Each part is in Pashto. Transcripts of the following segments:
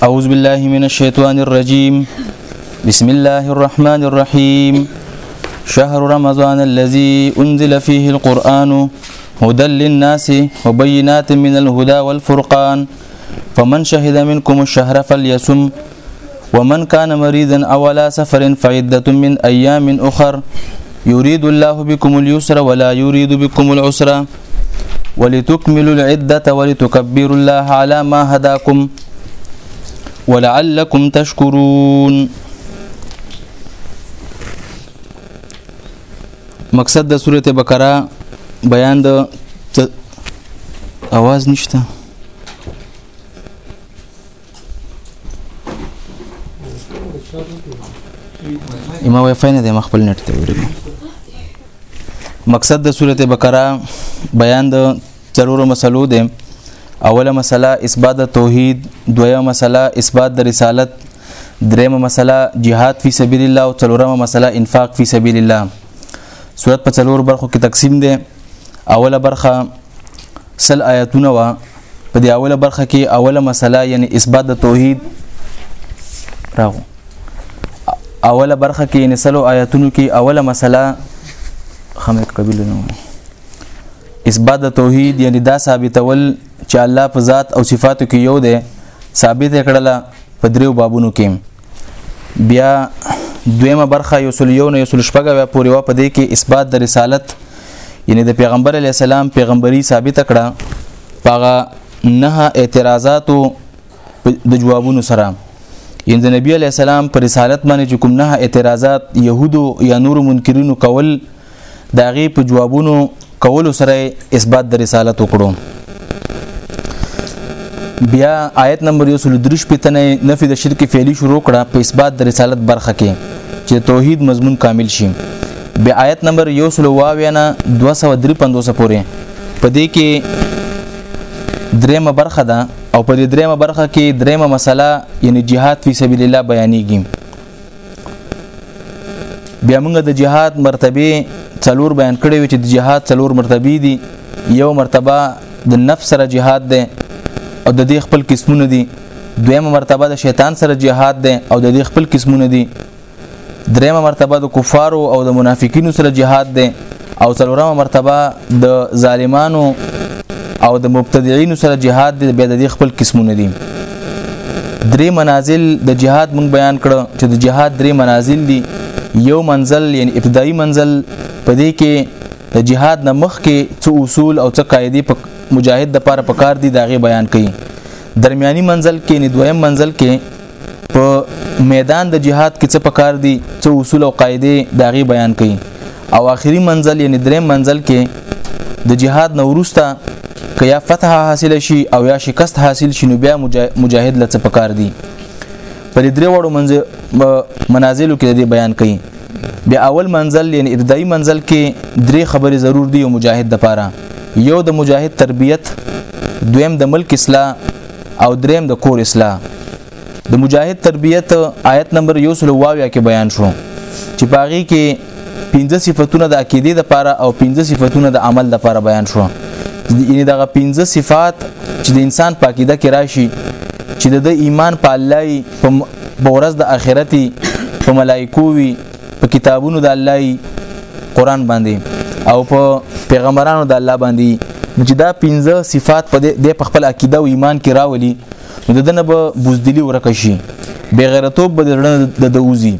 أعوذ بالله من الشيطان الرجيم بسم الله الرحمن الرحيم شهر رمضان الذي أنزل فيه القرآن هدى للناس وبينات من الهدى والفرقان فمن شهد منكم الشهر فليسم ومن كان مريضا أو على سفر فعدة من أيام أخر يريد الله بكم اليسر ولا يريد بكم العسر ولتكملوا العدة ولتكبروا الله على ما هداكم ولعلكم تشكرون مقصد د سوره بقره بیان د اواز نشته ما وای فای نه د مخبل نت ته ویل مقصد د سورته بقره بیان د ضرورو مسلو ده اوله مسله اثبات توحید دویمه مسله اثبات د رسالت دریمه مسله jihad فی سبیل الله او څلورمه مسله انفاق فی سبیل الله صورت په څلور برخو کې تقسیم ده اوله برخه سل آیاتونه وا په دې اوله برخه کې اوله مسله یعنی اثبات د توحید راغو اوله برخه کې یعنی سلو آیاتونو کې اوله مسله خمک قبیله نه اثبات د توحید یعنی دا ثابتول چې الله په ذات او صفاتو کې یو دی ثابت کړله په دریو بابونو کې بیا دویمه برخه یو سل یو نه یو سل شپږه پورې و په دې کې اثبات د رسالت یعنی د پیغمبر علی السلام پیغمبري ثابت کړه پاغه نه اعتراضاتو د جوابونو سره یعنی د نبی علی السلام پر رسالت باندې کوم نه اعتراضات يهودو یا نور منکرینو کول د هغې په جوابونو کولو سره اثبات د رسالت وکړو بیا آیت نمبر 103 پتنه نفي د شرک فعلی شروع کړه په اثبات د رسالت برخه کې چې توحید مضمون کامل شي بیا آیت نمبر 122 نه 253 پورې په دې کې دریمه برخه ده او په دې دریمه برخه کې دریمه مسله یعنی جهاد فی سبیل الله بیانېږي بیا موږ د جهاد مرتبه څلور بیان کړې وي چې د جهاد څلور مرتبه دي یو مرتبه د نفس سره جهاد ده او د دې خپل قسمونه دي دویمه مرتبه د شیطان سره جهاد ده او د دې خپل قسمونه دي دریمه مرتبه د کفارو او د منافقینو سره جهاد ده او څلورمه مرتبه د ظالمانو او د مبتدعين سره جهاد د بیا د خپل قسمونه دي درې منازل د جهاد مونږ بیان کړ چې د جهاد درې منازل دي یو منزل یعنی ابتدایي منزل په دې کې د جهاد نه مخ کې څو اصول او څو قاعده په مجاهد د پاره پکار دي داغه بیان کړي درمیاني منزل کې نه دویم منزل کې په میدان د جهاد کې څه پکار دي څه اصول او قاعده داغي بیان کړي او آخري منزل یعنی درې منزل کې د جهاد نورسته که یا فتح حاصل شي او یا شکست حاصل شي نو بیا مجاهد لڅ پکار دي په دې درې وړو منځ منازلو کې د بیان کړي بیا اول منزل یعنی ابتدایي منزل کې درې خبرې ضرور دي یو مجاهد د پاره یو د مجاهد تربیت دویم د ملک اصلاح او دریم د کور اصلاح د مجاهد تربیت آیت نمبر یو سلو واویا کې بیان شو چې پاغي کې پنځه صفاتونه د عقیده د پاره او پنځه صفاتونه د عمل د پاره بیان شو یعنی دغه پنځه صفات چې د انسان په عقیده کې راشي چې د ایمان په الله په ورځ د آخرتي په ملائکو وي په کتابونو د الله ای قران باندې او په پیغمبرانو د الله باندې چې دا پنځه صفات په د خپل عقیده او ایمان کې راولي نو د دنه به بوزدلی ورک شي بغیرتوب به درنه د دوزي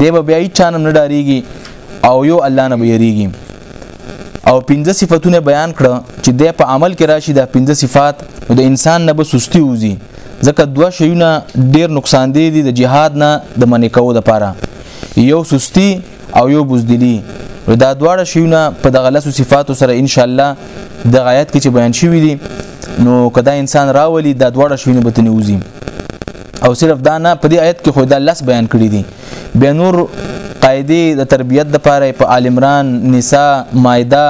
دی به بیا هیڅ چانم نه ډاریږي او یو الله نه به یریږي او پنځه صفاتونه بیان کړه چې د په عمل کې راشي دا پنځه صفات د انسان نه به سستی وزي ځکه دوه شیونه ډیر نقصان دي د جهاد نه د منې کوو لپاره یو سستی او یو بوزدلی نو دا دواړه شیونه په دغه لاسو صفاتو سره ان شاء الله د غایت کې چې بیان شوی دي نو کدا انسان راولي دا دواړه شیونه به تنوزي او صرف دا نه په دې آیت کې خو دا لس بیان کړی دي بیا نور قاعده د تربیت د پاره په آل عمران نساء مائده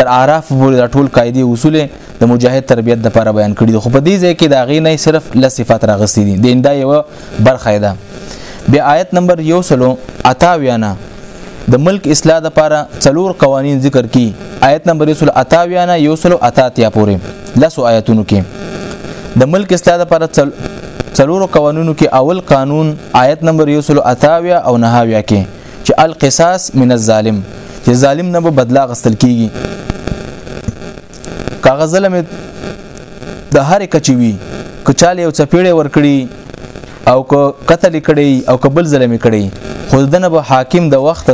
تر اعراف پورې د ټول قاعده اصول د مجاهد تربیت د لپاره بیان کړی خو په دې ځای کې دا غي نه صرف لس صفات راغستې دي د انده یو برخه ده بیا آیت نمبر یو سلو اتا ویانا د ملک اصلاح د پاره څلور قوانین ذکر کی آیت نمبر یو سلو اتا ویانا یو سلو اتا تیا پورې لسو آیتونو کې د ملک اصلاح د پاره څلور قوانینو کې اول قانون آیت نمبر یو سلو اتا ویا او نهاویا کې چې القصاص من الظالم چې ظالم نه به بدلا غستل کیږي کاغه ظلم د هر کچوي وي کچاله یو چپیړې ور کړی او که قتل کړي او که بل ظلم کړي خو دنه به حاکم د وخت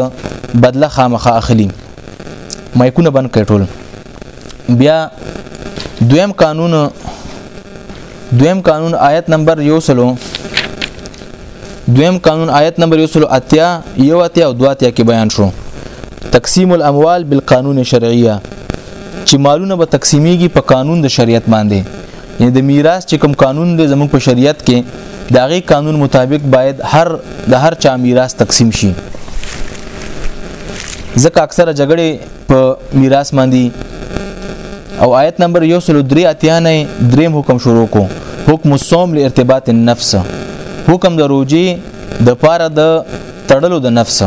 بدله خامخه اخلي مایکونه بند کړي ټول بیا دویم قانون دویم قانون آیت نمبر یو سلو دویم قانون آیت نمبر یو سلو اتیا یو اتیا او دو اتیا کې بیان شو تقسیم الاموال بالقانون الشرعیه چې مالونه به تقسیمیږي په قانون د شریعت باندې یعنی د میراث چې کوم قانون دی زموږ په شریعت کې د هغې قانون مطابق باید هر د هر چا میراث تقسیم شي ځکه اکثره جګړې په میراث باندې او آیت نمبر 103 اتیا نه دریم حکم شروع کو حکم الصوم لارتباط النفس حکم د روزي د پاره د تړلو د نفس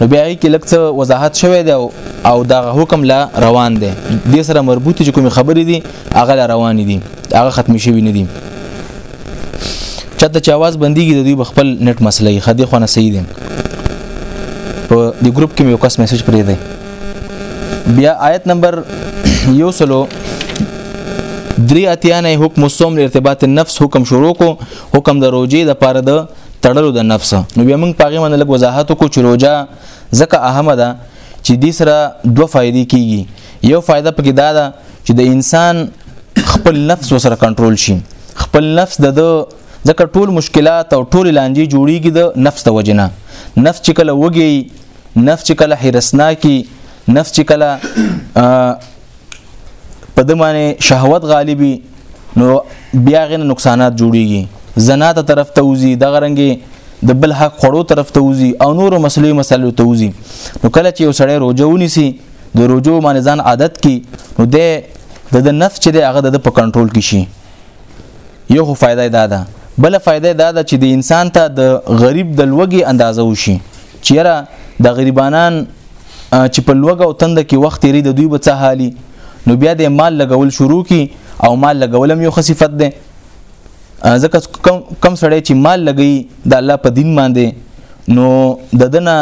نو بیا یې کې لږ څه وضاحت شوی دی او دا حکم لا روان دی د سره مربوط چې کوم خبرې دي هغه لا روان دي هغه ختم شوی نه دي چاته چې आवाज بنديږي د دوی خپل نت مسلې خدي خو نه صحیح دي په دې ګروپ کې مې یو کس میسج پرې دی بیا آیت نمبر یو سلو درې اتیا نه حکم الصوم ارتباط النفس حکم شروع کو حکم د روزي د پاره د تړلو د نفس نو بیا موږ پاغه باندې لږ وضاحت کو چې روزه زکه اهمه ده چې دې سره دوه فائدې کیږي یو فائدہ پکې دا ده چې د انسان خپل نفس وسره کنټرول شي خپل نفس د ځکه ټول مشکلات او ټول لانجې جوړیږي د نفس د وجنه نفس چې کله وږي نفس چې کله حرسناکي نفس چې کله په د باندې شهوت غالبي نو بیا غن نقصانات جوړیږي زنا ته طرف ته وزي د غرنګي د بل حق خړو طرف ته وزي او نور مسلې مسلو ته وزي نو کله چې یو سړی روزه ونیسي د روزو باندې ځان عادت کی نو د د نفس چې د هغه د په کنټرول کې شي یو خو فائدہ دا ده بل فائدہ دا ده چې د انسان ته د غریب د لوګي اندازه وشي چې یاره د غریبانان چې په لوګ او تند کې وخت لري د دوی به څه حالي نو بیا د مال لګول شروع کی او مال لګول هم یو خصيفت ده ځکه کم کم سړی چې مال لګي د الله په دین باندې نو د دنه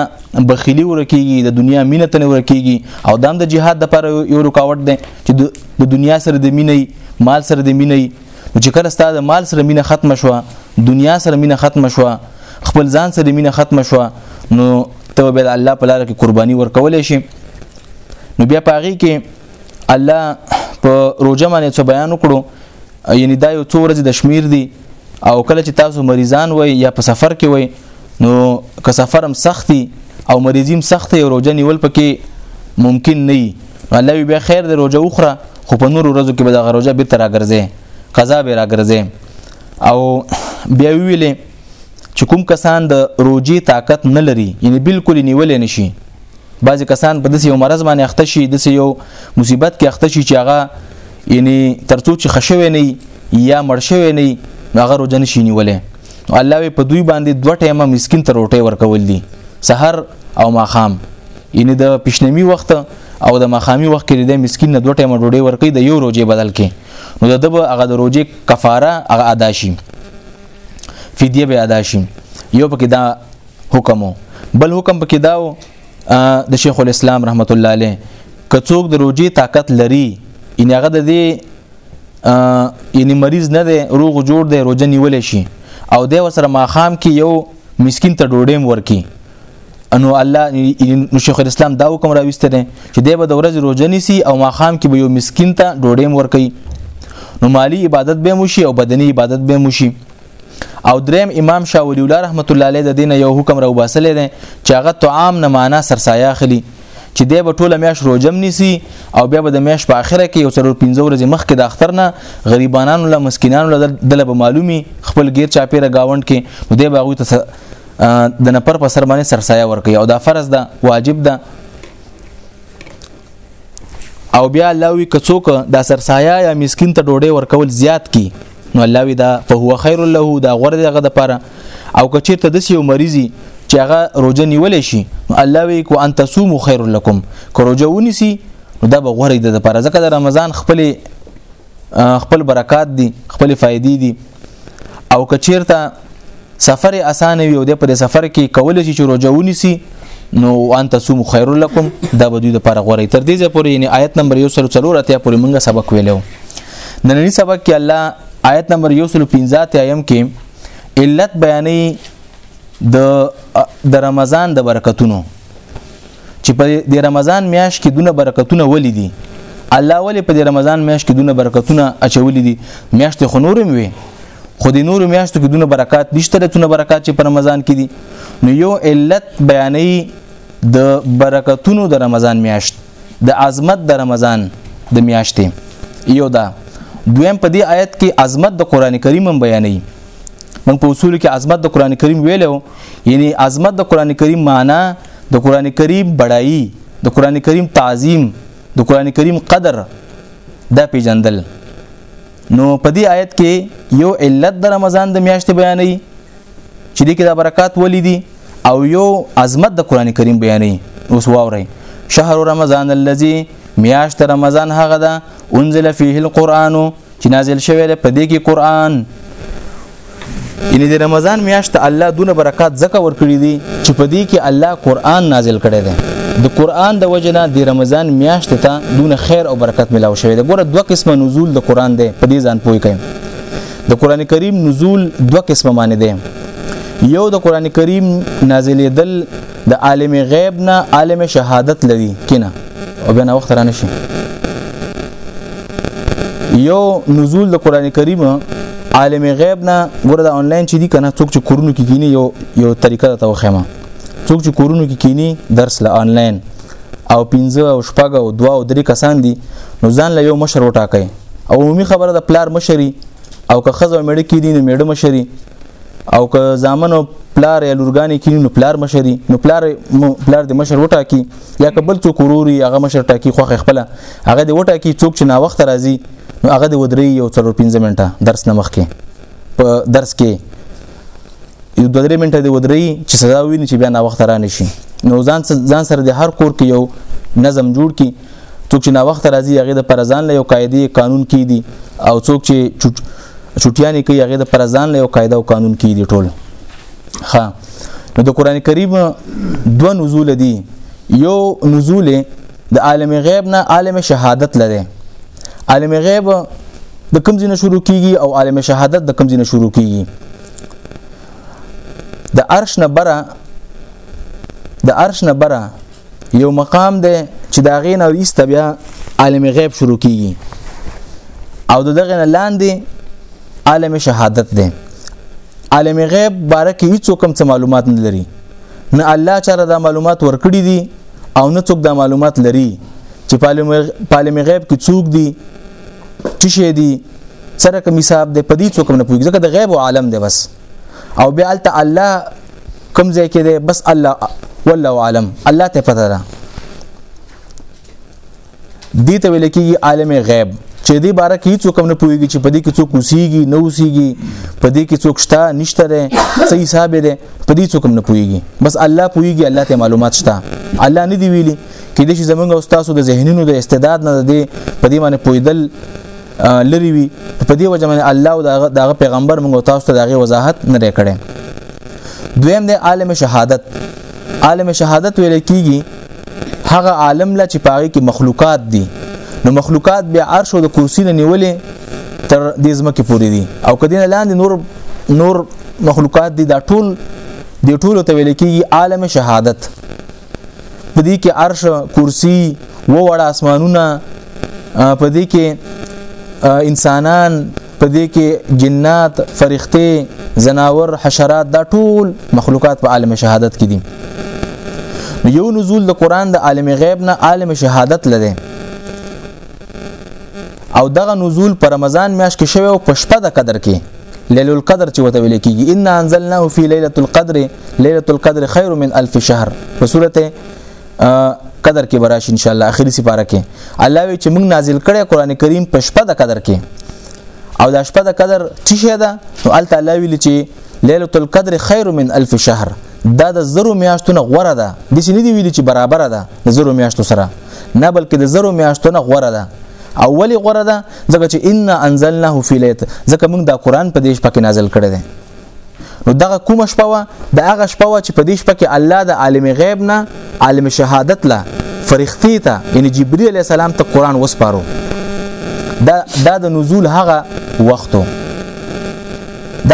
بخیلی ورکیږي د دنیا مینه تنه ورکیږي او دام د جهاد د پر یو رکاوټ ده چې د دنیا سره د مینې مال سره د مینې چې کله ستاسو مال سره مینه ختم شوه دنیا سره مینه ختم شوه خپل ځان سره مینه ختم شو نو ته به الله په لار کې قرباني ورکول شي نو بیا پاغي کې الله په روزه باندې څه بیان وکړو یعنی دا یو څو ورځې د شمیر دی او کله چې تاسو مریضان وای یا په سفر کې وای نو که سفرم سختی او مریضیم سخت او روزه نیول پکې ممکن نه وي الله بیا خیر د روزه اخرى خو په نور ورځو کې به د روزه به تر راګرځي قضا به راګرځي او بیا ویلې چې کوم کسان د روجي طاقت نه لري یعنی بالکل نیولې نشي بعضی کسان په داسې یو مرض باندې اخته شي داسې یو مصیبت کې اخته شي چې هغه یعنی ترڅو چې خشوي نه یا مرشوي نه هغه روجه نشي نیولې الله په دوی باندې دوه ټیمه مسكين ته روټي ورکول دي سحر او ماخام یعنی د پښنمی وخت او د مخامی وخت کې د مسكين نه دوه ټیمه ډوډۍ ورکې د یو روجه بدل کې نو د دبه هغه د روجه کفاره هغه ادا شي فدیه به ادا شي یو پکې دا حکم بل حکم پکې دا د شیخ الاسلام رحمت الله علیه کڅوک د روجي طاقت لري ان هغه د دې یعنی مریض نه دی روغ جوړ دی روزه نیول شي او د وسره ماخام کې یو مسكين ته ډوډۍ ورکی انو الله نو شیخ الاسلام دا حکم راويسته دي چې د به د ورځې روزه نیسي او ماخام کې به یو مسكين ته ډوډۍ مور کوي نو مالی عبادت به موشي او بدني عبادت به موشي او دریم امام شاه ولی الله رحمت الله علیه د دین یو حکم راو باسل دي چې هغه طعام نه معنا سرسایه اخلي چې دی به ټوله میاش روجم نیسی او بیا به د میاش په اخره کې یو څلور پنځه ورځې مخکې د اختر نه غریبانانو له مسکینانو له دله به معلومي خپل غیر چاپیره گاوند کې نو دی به هغوی ته د نفر په سر باندې سرسایه ورکي او دا فرض ده واجب ده او بیا الله وی کڅوک دا سرسایه یا مسكين ته ډوډۍ ورکول زیات کی نو الله وی دا فهو خیر له دا غوړ دغه د پاره او کچیر ته د یو مریضي چې هغه روزه نیول شي نو الله وی کو ان تصوموا خیر لكم که روزه ونیسی دا به غوړی د پاره ځکه د رمضان خپل خپل برکات دي خپل فائدې دي او کچیرته سفر اسانه وي او د په سفر کې کول شي چې روزه ونیسي نو وان تصوم خير لكم دا به دوی د پر غوړی تر دې پورې یعنی آیت نمبر 144 اتیا پورې موږ سبق ویلو د نړۍ سبق کې الله آیت نمبر 115 ته ایم کې علت بیانې د د رمضان د برکتونو چې په دې رمضان میاش کې دونه برکتونه ولې دي الله ولې په دې رمضان میاش کې دونه برکتونه اچولې دي میاشت خو نورم وي خو د نورو میاشتو کې دونه برکات نشته لتونه برکات چې په رمضان کې دي نو یو علت بیانې د برکتونو د رمضان میاشت د عظمت د رمضان د میاشتې یو دا دویم په دې آیت کې عظمت د قران کریم بیانې من په اصول کې عظمت د قران کریم ویلو یعنی عظمت د قران کریم معنا د قران کریم بڑای د قران کریم تعظیم د قران کریم قدر دا پیجندل نو په دې آیت کې یو علت د رمضان د میاشتې بیانې چې دې کې د برکات ولې دي او یو عظمت د قران کریم بیانې اوس واورئ شهر رمضان الذي میاشت رمضان هغه ده انزل فيه القرآن چې نازل شوی دی په دې کې قران یعنی د رمضان میاشت الله دونه برکات زکه ورکړي دي چې په دې کې الله قران نازل کړی دی د قران د وجنه د رمضان میاشت ته دونه خیر او برکت ملاو شوی دی ګوره دوه قسمه نزول د قران دی په دې ځان پوي کړئ د قران کریم نزول دوه قسمه معنی دی یو د قران کریم نازلېدل د عالم غیب نه عالم شهادت لري کینه او بنا وخت را نشي یو نزول د قران کریم عالم غیب نه ګوره د انلاین چې دي کنه څوک چې کورونو کې کینی یو یو طریقه ته وخمه څوک چې کورونو کې کینی درس له انلاین او 15 او شپږ او 2 او 3 کسان دي نو ځان له یو مشر وټاکي او عمومي خبره د پلار مشري او که خزه مېړه کې دي نو مېړه مشري او که زامنو پلار یا لورګانی کینی نو پلار مشري نو پلار پلار د مشر وټاکی یا کبل څوک وروري هغه مشر ټاکی خو خپل هغه د وټاکی څوک چې نا وخت راځي نو هغه د ودري یو څلور 15 منټه درس نه مخ کې په درس کې یو درې منټه د ودري چې سزا ویني چې بیا نا وخت را نشي نو ځان ځان سره د هر کور کې یو نظم جوړ کی څوک چې ناوخته راځي هغه د پرزان له یو قاعده قانون کې دي او څوک چې چټیانې کوي هغه د پرزان له یو قاعده او قانون کې دي ټول ها نو د قران کریم دوه نزول دي یو نزول د عالم غیب نه عالم شهادت لري عالم غیب د کوم ځای شروع کیږي او عالم شهادت د کوم ځای شروع کیږي د عرش نه بره د عرش نه بره یو مقام دی چې دا غین او ایست بیا عالم غیب شروع کیږي او دغه نه لاندې عالم شهادت دی عالم غیب باره کې هیڅ کوم څه معلومات نه لري نه الله چاره دا معلومات ورکړي دي او نه څوک دا معلومات لري چې عالم غیب کې څوک دي چې شي دي سره کوم حساب دی په دې څوک نه پوهیږي ځکه د غیب عالم دی بس او بیا الته الله کوم ځای کې دی بس الله والله عالم الله ته پته ده دي ته ویل کېږي عالم غیب چې دې باره کې څوک هم نه پوهیږي چې په دې کې څوک اوسېږي نه اوسېږي په دې کې څوک شته نشته دی څه حساب دی په دې څوک هم نه پوهیږي بس الله پوهیږي الله ته معلومات شته الله نه دی ویلي کې دې چې زمونږ او تاسو د ذهنونو د استعداد نه دی په دې باندې پویدل لري وي په دې وجه باندې الله او دغه پیغمبر موږ تاسو ته دغه وضاحت نه کړي دویم د عالم شهادت عالم شهادت ویل کیږي هغه عالم لا چې پاره کې مخلوقات دي نو مخلوقات بیا عرش او د کرسی نه نیولې تر دې ځمکه پورې دي او کدی نه لاندې نور نور مخلوقات دي دا ټول د ټولو ته ویل کېږي عالم شهادت په دې کې عرش کرسی ووړ اسمانونه په دې کې انسانان په دې کې جنات فرښتې زناور حشرات دا ټول مخلوقات په عالم شهادت کې دي یو نزول د قران د عالم غیب نه عالم شهادت لده او دغه نزول پر رمضان میاشت کې شوی او په شپه د قدر کې ليله القدر چې وته ویل کیږي ان انزلناه فی ليله القدر ليله القدر خير من الف شهر په سورته قدر کې براش ان شاء الله اخري سپاره کې الله وی چې موږ نازل کړي قران کریم په شپه د قدر کې او د شپه د قدر چې شه ده نو الله تعالی ویل چې ليله القدر خير من الف شهر دا د زرو میاشتونه غوره ده د سې نه دی ویل چې برابر ده د زرو میاشتو سره نه بلکې د زرو میاشتونه غوره ده او ولی غوره ده ځکه چې ان انزلناه فی لیت ځکه موږ دا قران په دیش پکې نازل کړی دی نو دغه کومه شپه وه د هغه شپه وه چې په دې شپه کې الله د عالم غیب نه عالم شهادت له فرښتې ته یعنی جبرئیل علیه السلام ته قران وسپارو دا دا د نزول هغه وختو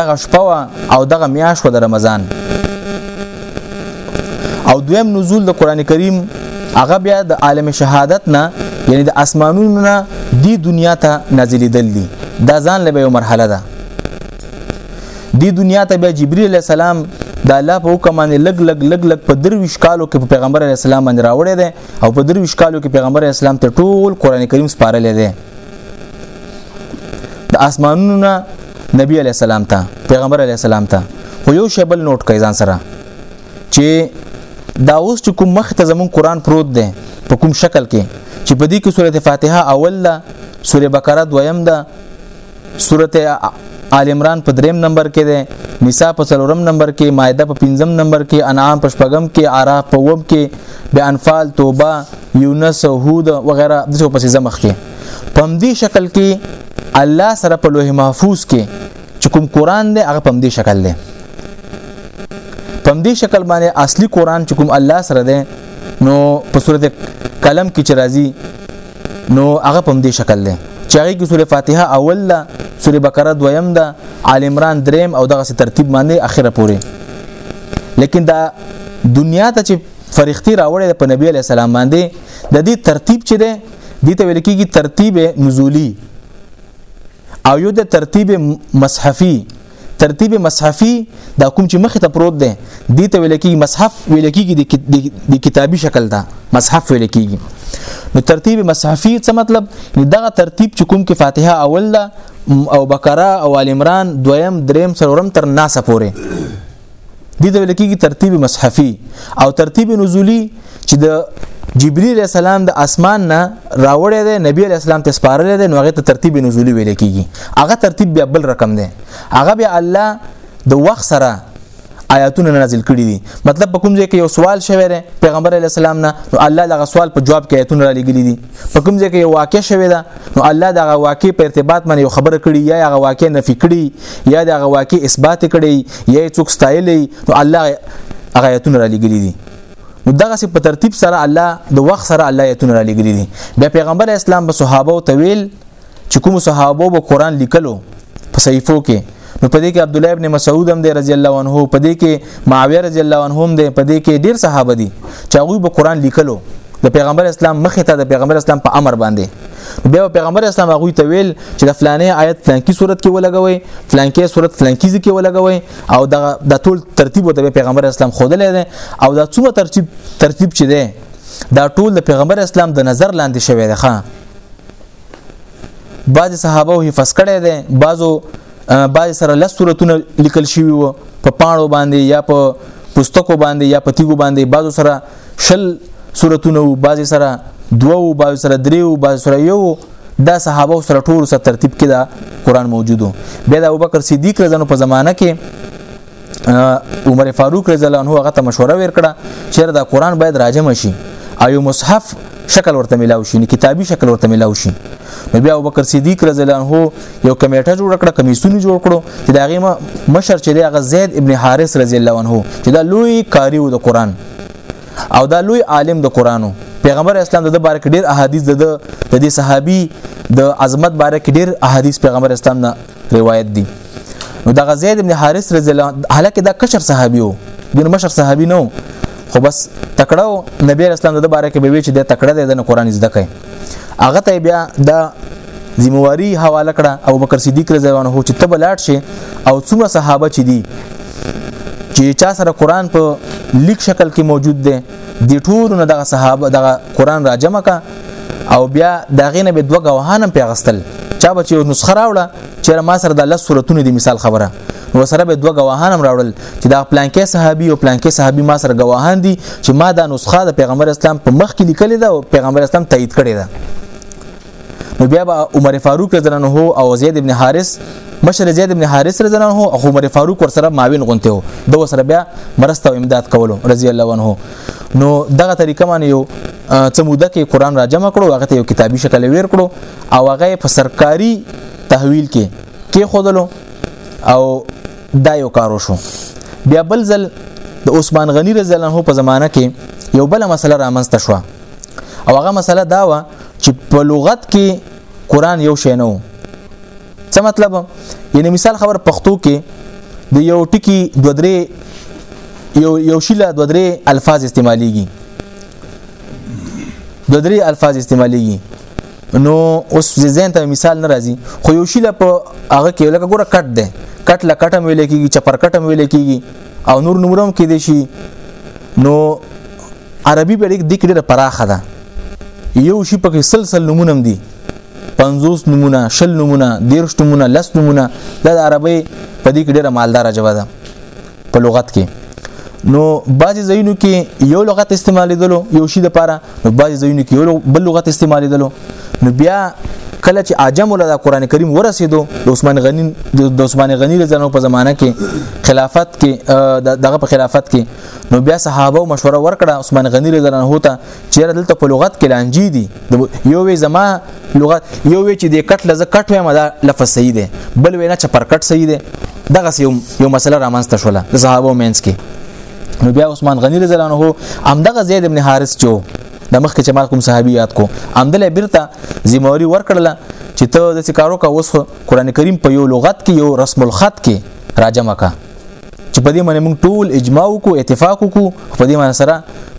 دغه شپه وه او دغه میاشت وه د رمضان او دویم نزول د قران کریم هغه بیا د عالم شهادت نه یعنی د اسمانونو نه دی دنیا ته نازلېدل دي دا ځان له یو مرحله ده دی دنیا ته بیا جبرئیل علی السلام د الله په حکم باندې لګ لګ لګ لګ په درویش کالو کې په پیغمبر علی السلام باندې راوړی دی او په درویش کالو کې پیغمبر علی السلام ته ټول قران کریم سپارلی دی د اسمانونو نه نبی علی السلام ته پیغمبر علی السلام ته خو یو شی بل نوٹ کړئ ځان سره چې دا اوس چې کوم مخ ته زمون قران پروت دی په کوم شکل کې چې په دې کې سورته فاتحه اول ده سوره بقره دویم ده سورته آل عمران په دریم نمبر کې ده نساء په څلورم نمبر کې مائده په پنځم نمبر کې انعام په شپږم کې اعراف په وب کې به انفال توبه یونس هود وغیرہ د څه پسې زمخ کې پم دې شکل کې الله سره په لوح محفوظ کې چې کوم قران دی هغه پم دې شکل دی پم دې شکل باندې اصلي قران چې کوم الله سره دی نو په صورت قلم کې چې راځي نو هغه په دې شکل دی چې هغه کې سوره فاتحه اول ده سوره بقره دویم ده آل عمران دریم او دغه سي ترتیب باندې اخره پوري لیکن دا دنیا ته چې فرښتې راوړې په نبی علی السلام باندې د دې ترتیب چې ده د ته ویل کېږي ترتیب نزولی او یو د ترتیب مصحفي ترتیب مصحفي دا کوم چې مخ ته پروت دی دي ته ویل کېږي مصحف ویل کېږي د کتابي شکل دا مصحف ویل کېږي نو ترتیب مصحفي څه مطلب دغه ترتیب چې کوم کې فاتحه اول ده او بقره او ال عمران دویم دریم څلورم تر ناسه پورې دي ته ویل کېږي ترتیب مصحفي او ترتیب نزولی چې د جبرئیل علیه السلام د اسمان نه راوړی دی نبی علیه السلام ته سپارلی دی نو هغه ته ترتیب نزولی ویل کېږي هغه ترتیب بیا بل رقم دی هغه بیا الله د وخت سره آیاتونه نازل کړي دي مطلب په کوم ځای کې یو سوال شوی دی پیغمبر علی السلام نه نو الله دغه سوال په جواب کې آیاتونه را لګلي دي په کوم ځای کې یو واقع شوی ده نو الله دغه واقع په ارتباط باندې یو خبره کړي یا هغه واقع نفي کړي یا د هغه واقع اثبات کړي یا څوک ستایلی نو الله هغه آیتونه را لګري دي نو دغه سي په ترتیب سره الله د وخت سره الله آیتونه را لګري دي بیا پیغمبر اسلام به صحابه او طویل چې کوم صحابه به قران لیکلو په صحیفو کې نو په دې کې عبد الله ابن مسعود هم دی رضی الله عنه په دې کې معاویه رضی الله عنه هم دی په دې کې ډیر صحابه دي چې هغه به قران لیکلو د پیغمبر اسلام مخه ته د پیغمبر اسلام په امر باندې بیا پیغمبر اسلام هغه ته ویل چې د فلانې آیت فلانکی صورت کې ولګوي فلانکی صورت فلانکی ځکه ولګوي او د د ټول ترتیب او د پیغمبر اسلام خودلې ده او دا څومره ترتیب ترتیب چې ده دا ټول د پیغمبر اسلام د نظر لاندې شوی ده ښا بعض صحابه هی فس کړي ده بعضو بعض سره لس صورتونه لیکل شوی وو په پاڼو باندې یا په پستکو باندې یا په تیګو باندې بعضو سره شل سورتونه وو بعضی سره دوه وو بعضی سره درې وو بعضی سره یو وو دا صحابه سره ټول سره ترتیب کې دا قران موجودو بیا د ابوبکر صدیق رضی الله په زمانہ کې عمر فاروق رضی الله عنه هغه ته مشوره ورکړه چې دا قران باید راجم شي ایو مصحف شکل ورته ملاو شي کتابي شکل ورته ملاو شي نو بیا ابوبکر صدیق رضی الله عنه یو کمیټه جوړ کړه کمیسون جوړ کړو چې دا غي مشر چې هغه زید ابن حارث رضی الله عنه چې دا لوی قاری و د قران او دا لوی عالم د قرانو پیغمبر اسلام د باره کې ډیر احادیث د د دې صحابي د عظمت باره کې ډیر احادیث پیغمبر اسلام نه روایت دي نو د غزید ابن حارث رضی الله هلکه دا کشر صحابي وو دونه مشر صحابي نو خو بس تکړه نبی اسلام د باره کې به وی چې د تکړه د قران زده کوي هغه ته بیا د ذمہواری حواله کړه او بکر صدیق رضی الله عنه چې تب لاړ شي او څومره صحابه چې دي چې چا سره قران په لیک شکل کې موجود دی د ټولو نه دغه صحابه دغه قران راجمه کا او بیا داغې نه به دوه غواهان هم پیغستل چا به چې نسخه راوړه چیرې ما سره د لس صورتونو دی مثال خبره نو سره به دوه گواهان هم راوړل چې دا پلانکې صحابي او پلانکې صحابي ما سره گواهان دي چې ما دا نسخه د پیغمبر اسلام په مخ کې لیکلې ده او پیغمبر اسلام تایید کړې ده نو بیا به عمر فاروق رضی الله عنه او زید ابن حارث مشر زید ابن حارث رضی الله عنه او عمر فاروق ورسره معاون غونته وو دوه سره بیا مرسته او امداد کولو رضی الله عنه نو دغه طریقه باندې یو څه موده کې قران را جمع کړو هغه ته یو کتابي شکل ویر کړو او هغه په سرکاري تحویل کې کې خودلو او دا یو کار وشو بیا بل ځل د عثمان غنی رضی الله عنه په زمانه کې یو بل مسله رامنځته شو او هغه مسله دا و چې په لغت کې قران یو شی نه و څه مطلب یعنی مثال خبر پښتو کې د یو ټکی دو درې یو یو شیله دو درې الفاظ استعمالیږي د درې الفاظ استعمالېږي نو اوس ځین ته مثال نه راځي خو یو شی له په هغه کې لکه ګوره کټ ده کټ له کټم ویل کېږي چپر کټم ویل کېږي او نور نورم کې دي شي نو عربي په دې کې ډېره پراخه ده یو شی په سلسل نمونه دي 50 نمونه شل نمونه 13 نمونه لس نمونه د عربي په دې کې ډېره مالدار جواب ده په لغت کې نو بعضی ځایونو کې یو لغت استعمالیدلو یو شی د پاره نو بعضی ځایونو کې یو بل لغت استعمالیدلو نو بیا کله چې عجم ول د قران کریم ورسېدو د عثمان غنی د عثمان غنی رضانو په زمانه کې خلافت کې دغه په خلافت کې نو بیا صحابه مشوره ورکړه عثمان غنی رضانو ته چیرې دلته په لغت کې لانجې دي یو وی زما لغت یو وی چې د کټ لزه کټ وایم دا لفظ صحیح دی بل وی نه چې پر کټ صحیح دی دغه یو یو مسله رامنځته شوله د صحابه مینس کې نو بیا عثمان غنی رضی الله عنه همدغه زید ابن حارث چې د مخکې چې ما کوم صحابي یاد کو همدله بیرته ذمہواری ورکړله چې ته د سکارو کا اوس قران کریم په یو لغت کې یو رسم الخط کې راجمه کا چې په دې باندې موږ ټول اجماع وکړو اتفاق وکړو په دې باندې سره